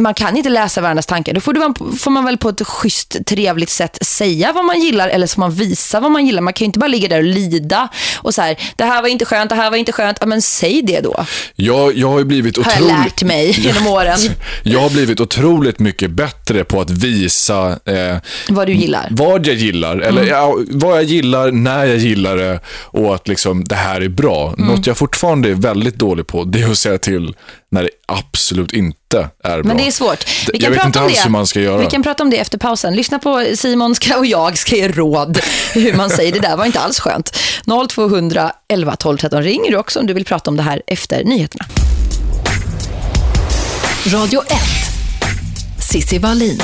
man kan inte läsa varandras tankar. Då får, du, får man väl på ett schysst, trevligt sätt säga vad man gillar eller så får man visa vad man gillar. Man kan ju inte bara ligga där och lida och så här, det här var inte skönt, det här var inte skönt. Ja, men säg det då. Jag, jag har blivit Har jag otroligt... lärt mig genom åren Jag har blivit otroligt mycket bättre på att visa eh, vad du gillar. vad jag gillar, eller Mm. ja, vad jag gillar, när jag gillar det och att liksom, det här är bra. Mm. Något jag fortfarande är väldigt dålig på, det är att säga till när det absolut inte är bra. Men det är svårt. Vi jag kan vet prata inte alls det. hur man ska göra. Vi kan prata om det efter pausen. Lyssna på Simon ska och jag ska ge råd hur man säger det där var inte alls skönt. 0200 11 12 13 ringer du också om du vill prata om det här efter nyheterna. Radio 1. Sissi Wallin.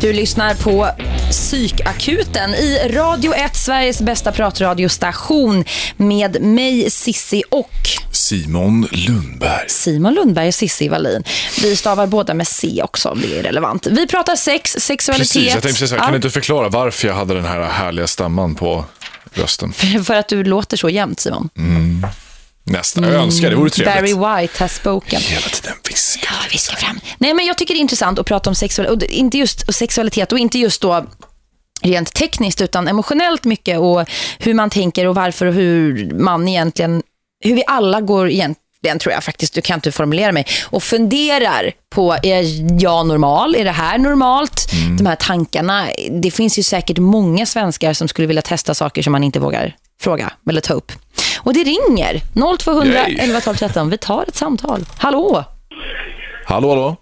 Du lyssnar på Psykakuten i Radio 1, Sveriges bästa pratradiostation med mig Sissi och Simon Lundberg. Simon Lundberg och Sissi Wallin. Vi stavar båda med C också om det är relevant. Vi pratar sex, sexualitet. Precis, jag tänkte säga, kan du inte förklara varför jag hade den här härliga stämman på rösten? För att du låter så jämt, Simon. Nästan, jag önskar det vore trevligt. Barry White has spoken. Hela tiden viska. Ja, vi ska fram. Nej, men jag tycker det är intressant att prata om sexualitet, inte just sexualitet och inte just då rent tekniskt utan emotionellt mycket och hur man tänker och varför och hur man egentligen, hur vi alla går egentligen tror jag faktiskt, du kan inte formulera mig, och funderar på, är jag normal? Är det här normalt? De här tankarna, det finns ju säkert många svenskar som skulle vilja testa saker som man inte vågar fråga eller ta upp. Och det ringer 0200 Yay. 11 12 13. Vi tar ett samtal. Hallå? Hallå, hallå.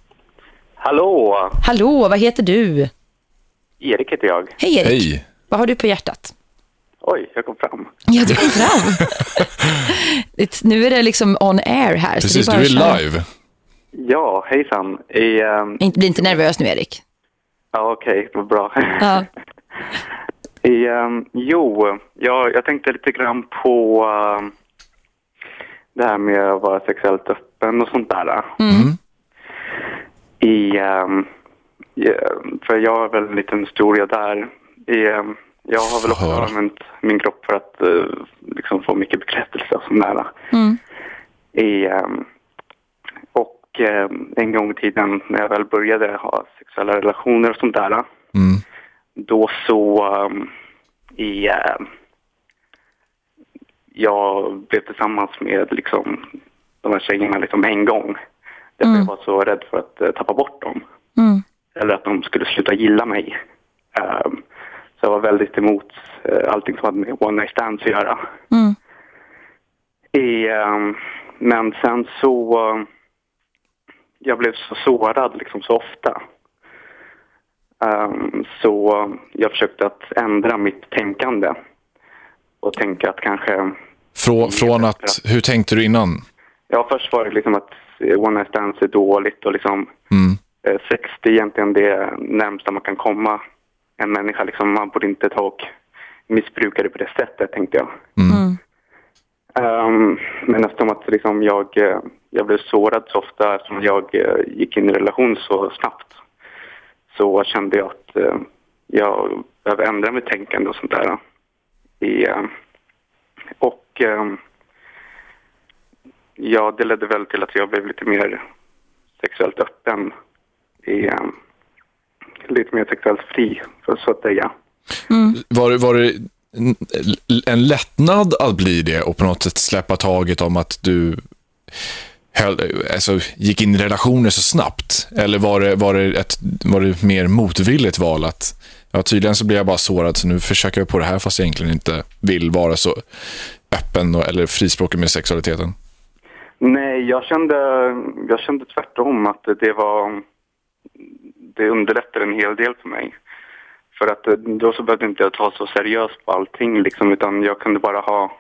Hallå! Hallå, vad heter du? Erik heter jag. Hej Erik. Hej. Vad har du på hjärtat? Oj, jag kom fram. Ja, du kom fram. Nu är det liksom on air här. så Precis, det du är live. Ja, hejsan. I, Inte, bli inte nervös nu Erik. ja, okej, vad bra. Ja. Ehm, jo, jag, jag tänkte lite grann på ehm, det här med att vara sexuellt öppen och sånt där. Mm. I, ehm, ja, för jag har väl en liten historia där. I, ehm, jag har väl också Höra. använt min kropp för att eh, liksom få mycket bekräftelse och sånt där. Mm. I, ehm, och ehm, en gång i tiden när jag väl började ha sexuella relationer och sånt där. Mm. Då så ehm, i, ehm, jag blev tillsammans med liksom, de här tjejerna liksom en gång. Därför Mm. jag var så rädd för att eh, tappa bort dem. Mm. Eller att de skulle sluta gilla mig. Ehm, så jag var väldigt emot eh, allting som hade med one night stands att göra. Mm. I, ehm, men sen så... jag blev så sårad liksom så ofta. Ehm, så jag försökte att ändra mitt tänkande. Och tänka att kanske... Frå, från att, hur tänkte du innan? Ja, först var det liksom att one night stands är dåligt och liksom Mm. eh, sex det är egentligen det närmsta man kan komma en människa. Liksom, man borde inte ta och missbruka det på det sättet, tänkte jag. Mm. Um, men eftersom att liksom jag, eh, jag blev sårad så ofta eftersom jag eh, gick in i relation så snabbt så kände jag att eh, jag behöver ändra mitt tänkande och sånt där. I, eh, och ehm, ja, det ledde väl till att jag blev lite mer sexuellt öppen. I, ehm, lite mer sexuellt fri, för så att säga. Var, det- var det en- en lättnad att bli det och på något sätt släppa taget om att du höll, alltså, gick in i relationer så snabbt? Eller var det, var det ett var det mer motvilligt val att ja, tydligen så blir jag bara sårad så nu försöker jag på det här fast jag egentligen inte vill vara så öppen och, eller frispråkig med sexualiteten? Nej, jag kände, jag kände tvärtom att det var... Det underlättade en hel del för mig. För att eh, då så behövde inte jag ta så seriöst på allting liksom, utan jag kunde bara ha,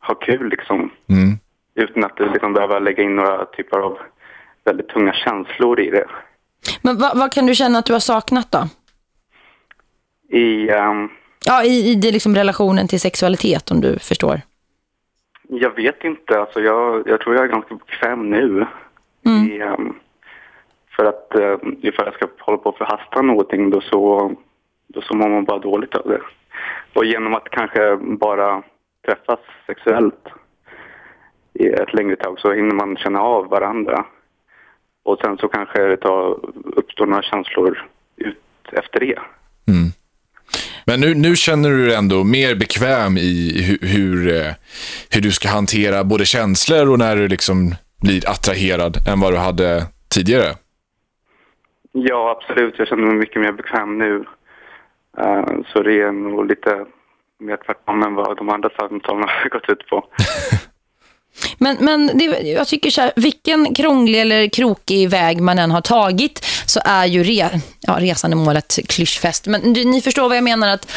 ha kul liksom. Mm. Utan att liksom behöva lägga in några typer av väldigt tunga känslor i det. Men vad, vad kan du känna att du har saknat då? I, ehm, Ja, i, i det liksom relationen till sexualitet om du förstår. jag vet inte, alltså jag, jag tror jag är ganska bekväm nu. I, ehm, för att uh, ifall jag ska hålla på och förhasta någonting då så, då så mår man bara dåligt av det. Och genom att kanske bara träffas sexuellt i ett längre tag så hinner man känna av varandra. Och sen så kanske det tar, uppstår några känslor ut efter det. Men nu, nu känner du dig ändå mer bekväm i hur, hur, eh, hur du ska hantera både känslor och när du liksom blir attraherad än vad du hade tidigare? Ja, absolut. Jag känner mig mycket mer bekväm nu. Eh, så det är nog lite mer tvärtom än vad de andra samtalen har gått ut på. Men, men det, jag tycker så här, vilken krånglig eller krokig väg man än har tagit så är ju re, ja, resan i målet klyschfest. Men du, ni förstår vad jag menar att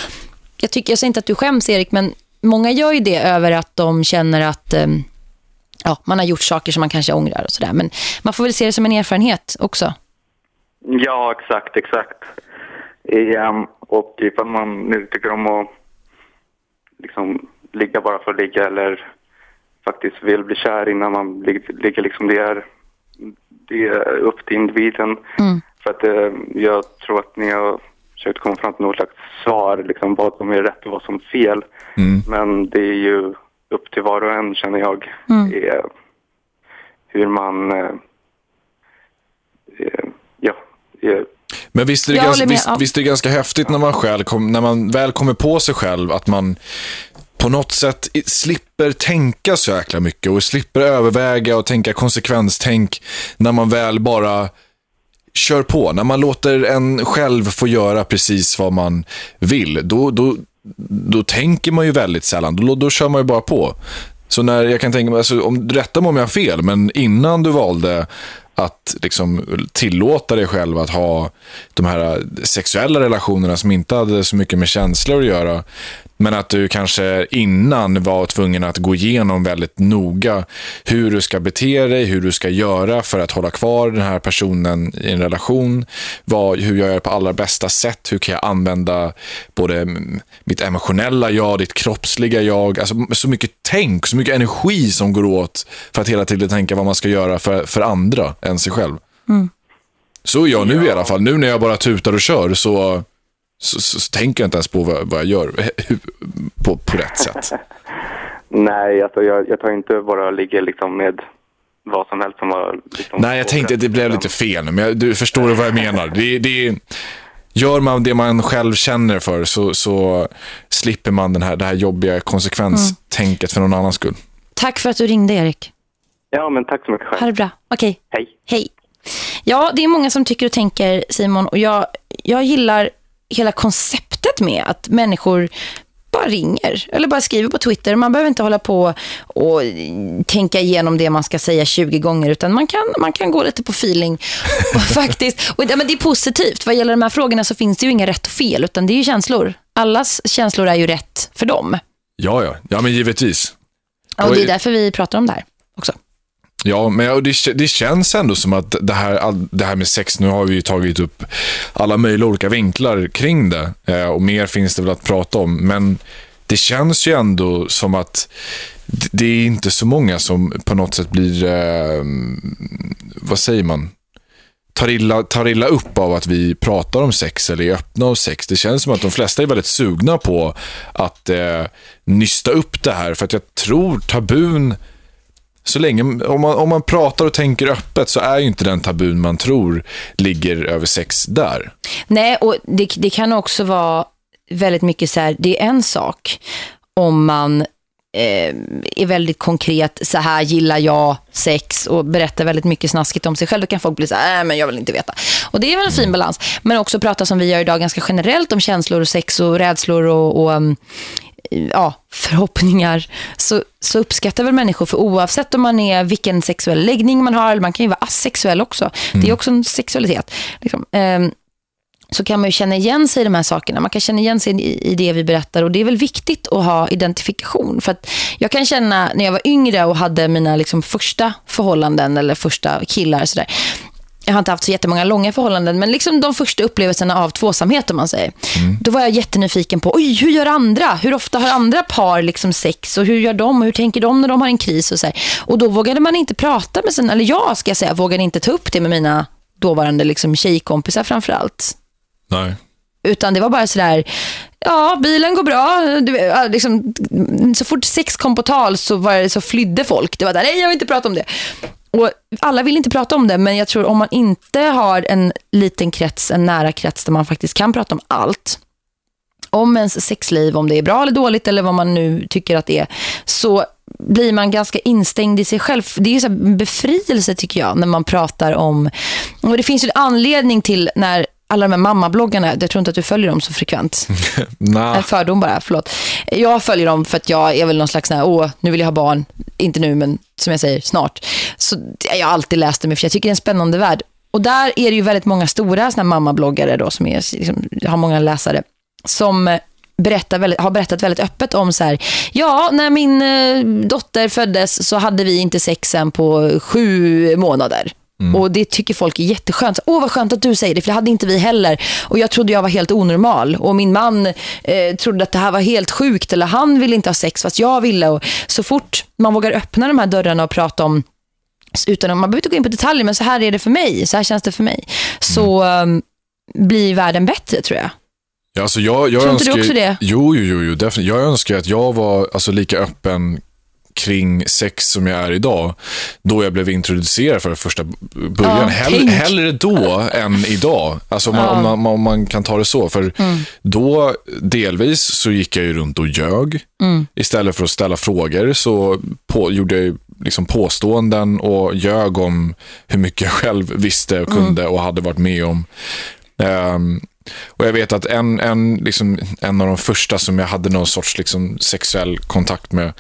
jag tycker, jag säger inte att du skäms Erik, men många gör ju det över att de känner att eh, ja, man har gjort saker som man kanske ångrar och sådär. Men man får väl se det som en erfarenhet också. Ja, exakt, exakt. Ehm, och typ ifall man nu tycker om att liksom ligga bara för att ligga eller faktiskt vill bli kär innan man ligger, liksom det är, det är upp till individen. För att eh, jag tror att ni har försökt komma fram till något slags svar, liksom vad som är rätt och vad som är fel. Men det är ju upp till var och en känner jag. Eh, hur man, eh, eh, ja, eh, Men visst är, det ganska, visst, visst är det ganska häftigt när man, själv kom, när man väl kommer på sig själv att man på något sätt slipper tänka så jäkla mycket och slipper överväga och tänka konsekvenstänk när man väl bara kör på. När man låter en själv få göra precis vad man vill, då, då, då tänker man ju väldigt sällan. Då, då kör man ju bara på. Så när jag kan tänka mig, alltså, om, rätta mig om jag har fel, men innan du valde att liksom tillåta dig själv att ha de här sexuella relationerna som inte hade så mycket med känslor att göra, men att du kanske innan var tvungen att gå igenom väldigt noga hur du ska bete dig, hur du ska göra för att hålla kvar den här personen i en relation. Vad, hur jag gör på allra bästa sätt. Hur kan jag använda både mm, mitt emotionella jag, ditt kroppsliga jag. Alltså så mycket tänk, så mycket energi som går åt för att hela tiden tänka vad man ska göra för, för andra än sig själv. Så är jag nu i alla fall. Nu när jag bara tutar och kör så, så, så, så tänker jag inte ens på vad, vad jag gör på, på rätt sätt. nej, alltså jag, jag tar inte bara och ligger liksom med vad som helst som var... Liksom Nej, jag tänkte att det blev lite fel nu, men jag, du förstår vad jag menar. Det, det, gör man det man själv känner för så, så slipper man den här, det här jobbiga konsekvenstänket för någon annans skull. Tack för att du ringde, Erik. Ja, men tack så mycket Ha själv. det bra. Okej. Hej. Hej. Ja, det är många som tycker och tänker, Simon, och jag, jag gillar hela konceptet med att människor bara ringer eller bara skriver på Twitter. Man behöver inte hålla på och tänka igenom det man ska säga 20 gånger utan man kan, man kan gå lite på feeling. Och faktiskt, och, ja, men det är positivt. Vad gäller de här frågorna så finns det ju inga rätt och fel utan det är ju känslor. Allas känslor är ju rätt för dem. Ja, ja. Ja, men givetvis. Och Och- det är därför vi pratar om det här också. Ja, men det, det känns ändå som att det här, det här med sex, nu har vi ju tagit upp alla möjliga olika vinklar kring det eh, och mer finns det väl att prata om, men det känns ju ändå som att det, det är inte så många som på något sätt blir, eh, vad säger man, tar illa, tar illa upp av att vi pratar om sex eller är öppna om sex. Det känns som att de flesta är väldigt sugna på att eh, nysta upp det här, för att jag tror tabun så länge, om man, om man pratar och tänker öppet så är ju inte den tabun man tror ligger över sex där. Nej, och det, det kan också vara väldigt mycket så här, det är en sak om man eh, är väldigt konkret, så här gillar jag sex och berättar väldigt mycket snaskigt om sig själv. Då kan folk bli så här, äh, men jag vill inte veta. Och det är väl en fin balans. Men också prata som vi gör idag ganska generellt om känslor och sex och rädslor och, och um, ja, förhoppningar så, så uppskattar väl människor för oavsett om man är vilken sexuell läggning man har eller man kan ju vara asexuell också. Det är också en sexualitet. Liksom. Ehm, så kan man ju känna igen sig i de här sakerna. Man kan känna igen sig i, i det vi berättar och det är väl viktigt att ha identifikation. För att jag kan känna när jag var yngre och hade mina liksom första förhållanden eller första killar sådär. Jag har inte haft så jättemånga långa förhållanden men liksom de första upplevelserna av tvåsamhet om man säger. Då var jag jättenyfiken på, oj hur gör andra? Hur ofta har andra par liksom sex och hur gör de och hur tänker de när de har en kris och så här. Och då vågade man inte prata med sina, eller jag ska jag säga, vågade inte ta upp det med mina dåvarande liksom tjejkompisar framförallt. Nej. Utan det var bara sådär, ja bilen går bra. Du, liksom, så fort sex kom på tal så, var det, så flydde folk. Det var där, nej jag vill inte prata om det. Och alla vill inte prata om det, men jag tror om man inte har en liten krets, en nära krets där man faktiskt kan prata om allt. Om ens sexliv, om det är bra eller dåligt eller vad man nu tycker att det är, så blir man ganska instängd i sig själv. Det är ju så här befrielse tycker jag när man pratar om, och det finns ju en anledning till när alla de här mammabloggarna, jag tror inte att du följer dem så frekvent. Nah. En fördom bara, förlåt. Jag följer dem för att jag är väl någon slags, här, åh, nu vill jag ha barn. Inte nu, men som jag säger, snart. Så jag har alltid läst dem, för jag tycker det är en spännande värld. Och där är det ju väldigt många stora såna här mammabloggare då, som är, liksom, har många läsare, som eh, berättar väldigt, har berättat väldigt öppet om så här, ja, när min eh, dotter föddes så hade vi inte sex än på sju månader. Och det tycker folk är jätteskönt. Åh, vad skönt att du säger det, för det hade inte vi heller. Och jag trodde jag var helt onormal. Och min man eh, trodde att det här var helt sjukt. Eller han ville inte ha sex, fast jag ville. Och så fort man vågar öppna de här dörrarna och prata om utan att man behöver inte gå in på detaljer, men så här är det för mig. Så här känns det för mig. Så um, blir världen bättre, tror jag. Ja, alltså jag, jag Tror inte du önskar, också det? Jo, jo, jo, jo definitivt. Jag önskar att jag var alltså, lika öppen kring sex som jag är idag, då jag blev introducerad för första början. Ja, Hell, hellre då än idag. Alltså om man, Ja. om, man, om man kan ta det så. För då, delvis, så gick jag ju runt och ljög. Istället för att ställa frågor så på, gjorde jag liksom påståenden och ljög om hur mycket jag själv visste och kunde och hade varit med om. Ehm, och jag vet att en, en, liksom, en av de första som jag hade någon sorts liksom, sexuell kontakt med,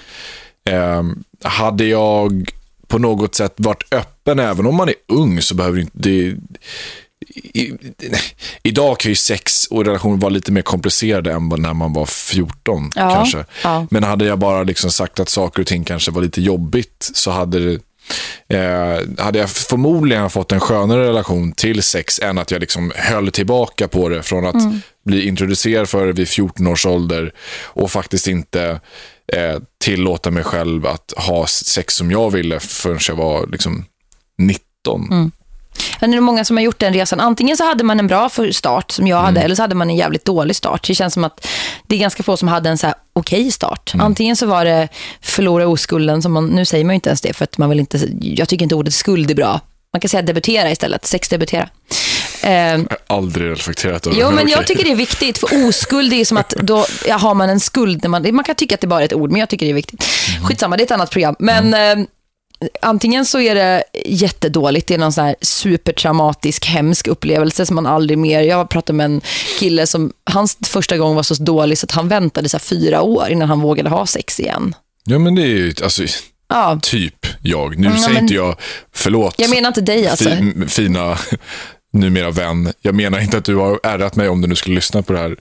ehm, hade jag på något sätt varit öppen, även om man är ung så behöver inte det... I, idag kan ju sex och relationer vara lite mer komplicerade än när man var 14 Ja, kanske. ja. Men hade jag bara liksom sagt att saker och ting kanske var lite jobbigt så hade det Eh, hade jag förmodligen fått en skönare relation till sex än att jag liksom höll tillbaka på det från att bli introducerad för det vid 14 års ålder och faktiskt inte eh, tillåta mig själv att ha sex som jag ville förrän jag var liksom 19. Men det är många som har gjort den resan. Antingen så hade man en bra start som jag hade eller så hade man en jävligt dålig start. Det känns som att det är ganska få som hade en så här okej start. Antingen så var det förlora oskulden som man, nu säger man ju inte ens det för att man vill inte, jag tycker inte ordet skuld är bra. Man kan säga debutera istället, sexdebutera. Eh, Jag har aldrig reflekterat över Jo, men jag okej. tycker det är viktigt, för oskuld är som att då ja, har man en skuld. När man, man kan tycka att det bara är ett ord, men jag tycker det är viktigt. Mm. Skitsamma, det är ett annat program. Men eh, antingen så är det jättedåligt, det är någon sån här supertraumatisk, hemsk upplevelse som man aldrig mer... Jag har pratat med en kille som, hans första gång var så dålig så att han väntade så fyra år innan han vågade ha sex igen. Ja, men det är ju alltså, Ja, typ jag. Nu Ja, säger men- inte jag, förlåt, jag menar inte dig alltså. fi, fina numera vän. Jag menar inte att du har ärrat mig om du nu skulle lyssna på det här.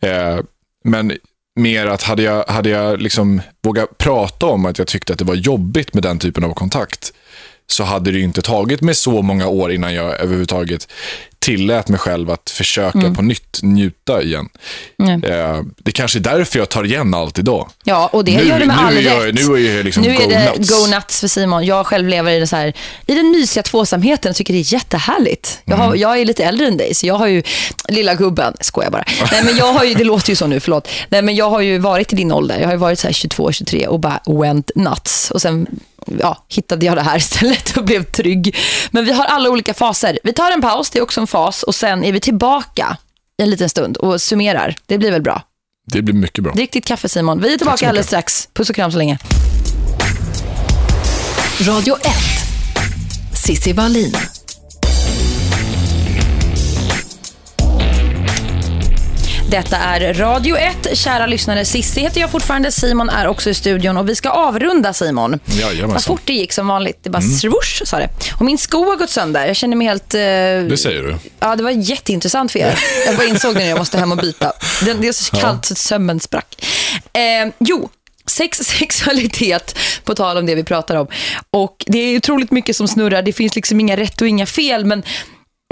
Eh, men mer att hade jag, hade jag liksom vågat prata om att jag tyckte att det var jobbigt med den typen av kontakt så hade det inte tagit mig så många år innan jag överhuvudtaget tillät mig själv att försöka på nytt njuta igen. Mm. Eh, det kanske är därför jag tar igen allt idag. Ja, och det Nu- gör det med nu all rätt. nu är jag liksom nu är det nuts. go nuts för Simon. Jag själv lever i, det så här, i den mysiga tvåsamheten och tycker det är jättehärligt. Jag, Mm. har, jag är lite äldre än dig, så jag har ju, lilla gubben, skojar bara. Nej, men jag har ju, det låter ju så nu, förlåt. Nej, men jag har ju varit i din ålder. Jag har ju varit så här 22, 23 och bara went nuts. Och sen ja, hittade jag det här istället och blev trygg. Men vi har alla olika faser. Vi tar en paus, det är också en fas. Och sen är vi tillbaka en liten stund och summerar. Det blir väl bra. Det blir mycket bra. Riktigt kaffe Simon. Vi är tillbaka alldeles strax. Puss och kram så länge. Radio 1. Sissi Wallin. Detta är Radio 1. Kära lyssnare, Sissi heter jag fortfarande. Simon är också i studion och vi ska avrunda Simon. Jajamensan. Vad fort det gick som vanligt. Det bara mm. sa det. Och min sko har gått sönder. Jag känner mig helt... Eh... Det säger du. Ja, det var jätteintressant för er. Jag bara insåg när jag måste hem och byta. Det, det är så kallt så sömmen sprack. Eh, jo, sex, sexualitet, på tal om det vi pratar om. Och det är otroligt mycket som snurrar. Det finns liksom inga rätt och inga fel. Men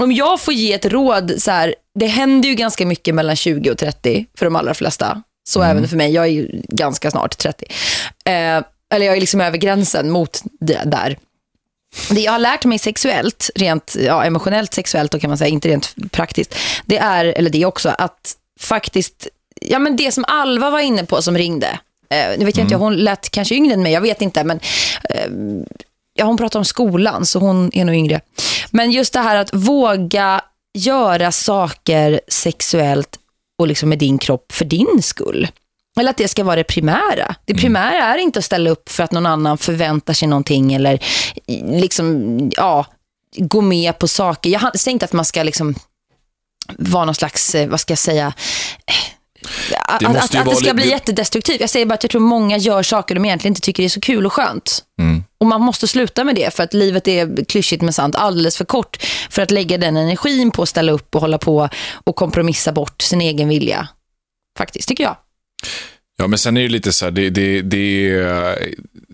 om jag får ge ett råd, så här, det händer ju ganska mycket mellan 20 och 30 för de allra flesta. Så även för mig, jag är ju ganska snart 30. Eh, eller jag är liksom över gränsen mot det där. Det jag har lärt mig sexuellt, rent ja, emotionellt sexuellt, då kan man säga, inte rent praktiskt, det är, eller det också, att faktiskt, ja men det som Alva var inne på som ringde, eh, nu vet jag inte, hon lät kanske yngre än mig, jag vet inte, men eh, ja, hon pratar om skolan, så hon är nog yngre. Men just det här att våga göra saker sexuellt och liksom med din kropp för din skull. Eller att det ska vara det primära. Det primära är inte att ställa upp för att någon annan förväntar sig någonting eller liksom, ja, gå med på saker. Jag säger inte att man ska liksom vara någon slags, eh, vad ska jag säga, att, Det att, att, att det ska li- bli jättedestruktivt. Jag säger bara att jag tror många gör saker de egentligen inte tycker är så kul och skönt. Mm. Och man måste sluta med det för att livet är klyschigt men sant alldeles för kort för att lägga den energin på att ställa upp och hålla på och kompromissa bort sin egen vilja. Faktiskt, tycker jag. Ja, men sen är det lite så här, det, det, det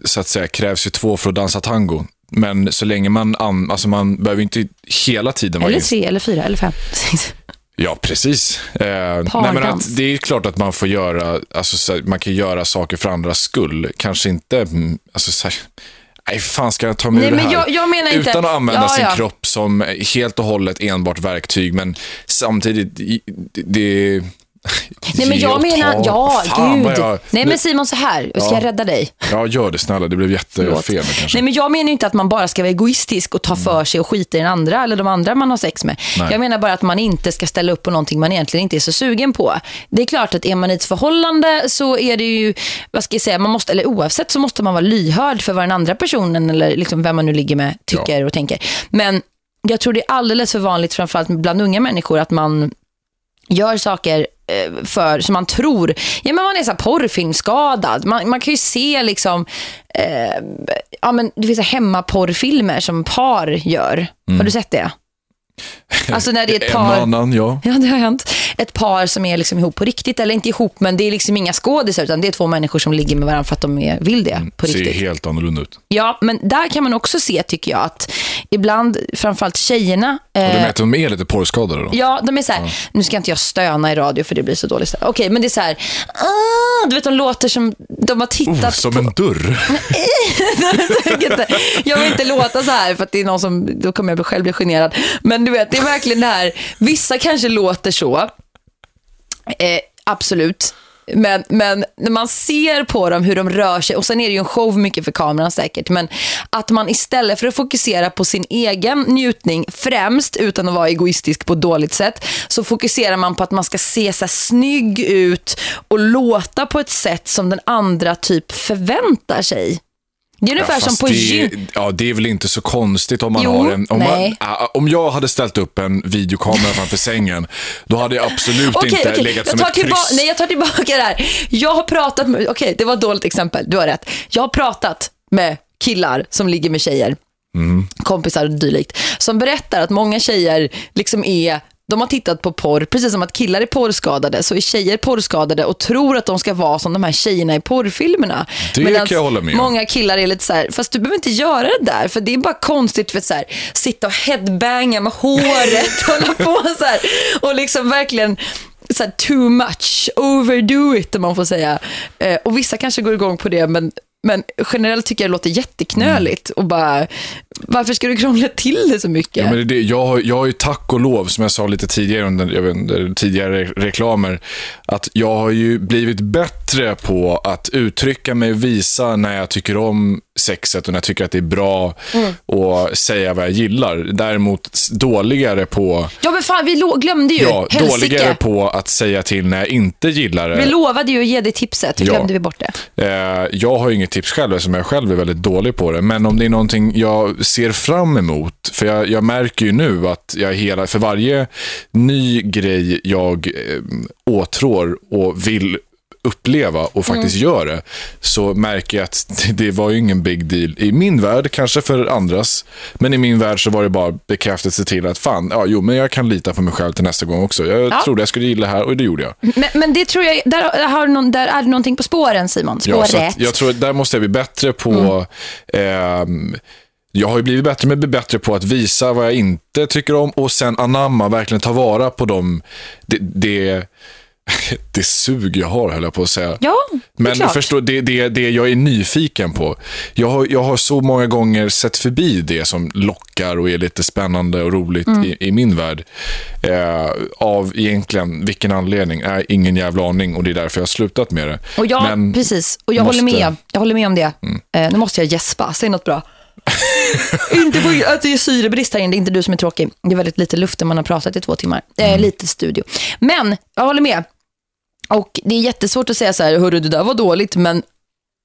så att säga, krävs ju två för att dansa tango. Men så länge man, an, alltså man behöver inte hela tiden vara Eller tre, eller fyra, eller fem. Ja, precis. Eh, nej, men att, det är klart att man får göra, alltså, man kan göra saker för andras skull. Kanske inte, mm, alltså, så här, nej fan ska jag ta mig Nej, ur det här? jag- jag menar inte- Utan att använda Ja, sin ja. kropp som helt och hållet enbart verktyg, men samtidigt, det... Nej, men jag menar, ja, Fan, gud. Jag, Nej, men Simon, så här. Jag ska Ja. rädda dig. Ja, gör det snälla. Det blev jättefel kanske. Nej, men jag menar inte att man bara ska vara egoistisk och ta för sig och skita i den andra eller de andra man har sex med. Nej. Jag menar bara att man inte ska ställa upp på någonting man egentligen inte är så sugen på. Det är klart att är man i ett förhållande så är det ju, vad ska jag säga, man måste, eller oavsett så måste man vara lyhörd för vad den andra personen eller liksom vem man nu ligger med tycker och tänker. Men jag tror det är alldeles för vanligt, framförallt bland unga människor, att man gör saker eh, för, som man tror, ja men man är så här porrfilmskadad. Man, man kan ju se liksom, eh, ja men det finns hemmaporrfilmer som par gör. Har du sett det? Alltså när det är ett En par... och annan, ja. Ja, det har hänt. Ett par som är liksom ihop på riktigt, eller inte ihop, men det är liksom inga skådisar, utan det är två människor som ligger med varandra för att de är, vill det på Ser riktigt. helt annorlunda ut. Ja, men där kan man också se, tycker jag, att ibland, framförallt tjejerna, Och du eh, menar att de är lite porrskadade då? Ja, de är så här, nu ska inte jag stöna i radio för det blir så dåligt. Okej, men det är så här, ah, du vet de låter som de har tittat Oh, som på. en dörr. inte, jag vill inte låta så här för att det är någon som, då kommer jag själv bli generad. Men du vet, det är verkligen det här, vissa kanske låter så, eh, absolut. Men, men när man ser på dem hur de rör sig, och sen är det ju en show mycket för kameran säkert, men att man istället för att fokusera på sin egen njutning främst, utan att vara egoistisk på ett dåligt sätt, så fokuserar man på att man ska se så här snygg ut och låta på ett sätt som den andra typ förväntar sig. Det är ungefär Ja, som på det, gym. ja, det är väl inte så konstigt om man Jo, har en... Om, man, ah, om jag hade ställt upp en videokamera framför sängen, då hade jag absolut Okej, inte okej. legat Jag som tar ett kryss. Nej, jag tar tillbaka det här. Jag har pratat med, okej, det var ett dåligt exempel, du har rätt. Jag har pratat med killar som ligger med tjejer, Mm. kompisar och dylikt, som berättar att många tjejer liksom är de har tittat på porr, precis som att killar är porrskadade, så är tjejer porrskadade och tror att de ska vara som de här tjejerna i porrfilmerna. Det Medans kan jag hålla med om. Många killar är lite så här, fast du behöver inte göra det där, för det är bara konstigt för att så här, sitta och headbanga med håret, hålla på så här, och liksom verkligen så här, too much, overdo it om man får säga. Eh, och vissa kanske går igång på det, men, men generellt tycker jag det låter jätteknöligt och bara, varför ska du krångla till det så mycket? Ja, men det, är det, jag, har- jag har ju tack och lov, som jag sa lite tidigare under jag vet, tidigare reklamer, att jag har ju blivit bättre på att uttrycka mig och visa när jag tycker om sexet och när jag tycker att det är bra Mm. och säga vad jag gillar. Däremot dåligare på, Ja men fan, vi glömde ju, ja, helsike. dåligare på att säga till när jag inte gillar det. Vi lovade ju att ge dig tipset, så Ja. glömde vi bort det. Eh, jag har ju inget tips själv eftersom jag själv är väldigt dålig på det. Men om det är någonting jag ser fram emot. För jag, jag märker ju nu att jag hela, för varje ny grej jag eh, åtrår och vill uppleva och faktiskt gör det, så märker jag att det, var ju ingen big deal. I min värld, kanske för andras, men i min värld så var det bara bekräftelse till att fan, ja, jo, men jag kan lita på mig själv till nästa gång också. Jag Ja. trodde jag skulle gilla det här och det gjorde jag. Men, men det tror jag, där, har någon, där är det någonting på spåren Simon, Ja, spåret. att jag tror där måste jag bli bättre på... ehm, jag har ju blivit bättre, men bättre på att visa vad jag inte tycker om och sen anamma, verkligen ta vara på dem. Det, det, det sug jag har, höll jag på att säga. Ja, det Men klart. förstå, det, det, det jag är nyfiken på. Jag har, jag har så många gånger sett förbi det som lockar och är lite spännande och roligt Mm. i, i min värld. Eh, av egentligen vilken anledning är ingen jävla aning och det är därför jag har slutat med det. Och jag, Men precis, och jag måste- Mm. håller med. Jag håller med om det. Eh, nu måste jag gäspa, säg något bra. inte på, att det är syrebrist här inne, det är inte du som är tråkig. Det är väldigt lite luft när man har pratat i två timmar. Eh, Mm. lite studio. Men jag håller med. Och det är jättesvårt att säga så här, hörru det där var dåligt, men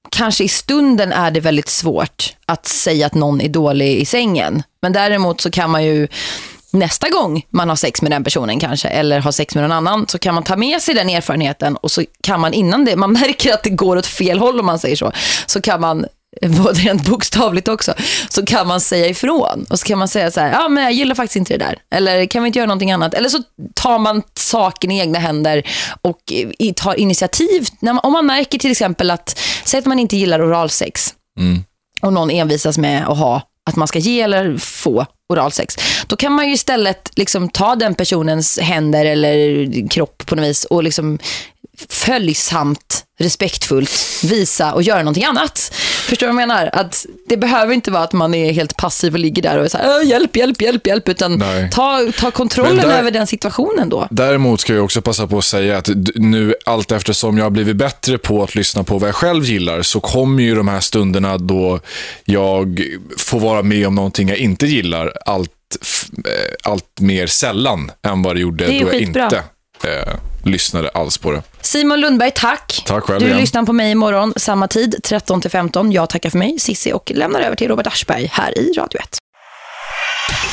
kanske i stunden är det väldigt svårt att säga att någon är dålig i sängen. Men däremot så kan man ju nästa gång man har sex med den personen kanske, eller har sex med någon annan, så kan man ta med sig den erfarenheten och så kan man innan det, man märker att det går åt fel håll om man säger så, så kan man både rent bokstavligt också, så kan man säga ifrån. Och så kan man säga så här, ja men jag gillar faktiskt inte det där. Eller kan vi inte göra någonting annat? Eller så tar man saken i egna händer och i- tar initiativ. Man, om man märker till exempel att, säg att man inte gillar oralsex och någon envisas med att ha att man ska ge eller få oralsex, då kan man ju istället liksom ta den personens händer eller kropp på något vis och liksom följsamt, respektfullt visa och göra någonting annat. Förstår du vad jag menar? Att det behöver inte vara att man är helt passiv och ligger där och är så här, "Åh, hjälp, hjälp, hjälp, hjälp, utan Nej. ta, ta kontrollen där- över den situationen då. Däremot ska jag också passa på att säga att nu allt eftersom jag har blivit bättre på att lyssna på vad jag själv gillar så kommer ju de här stunderna då jag får vara med om någonting jag inte gillar allt, eh, allt mer sällan än vad det gjorde Det då jag skitbra. inte eh, lyssnade alls på det. Simon Lundberg, tack. Tack själv Du igen. lyssnar på mig imorgon, samma tid, 13-15. Jag tackar för mig, Sissi, och lämnar över till Robert Aschberg här i Radio 1.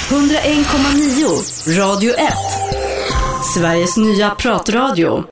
101,9 Radio 1. Sveriges nya pratradio.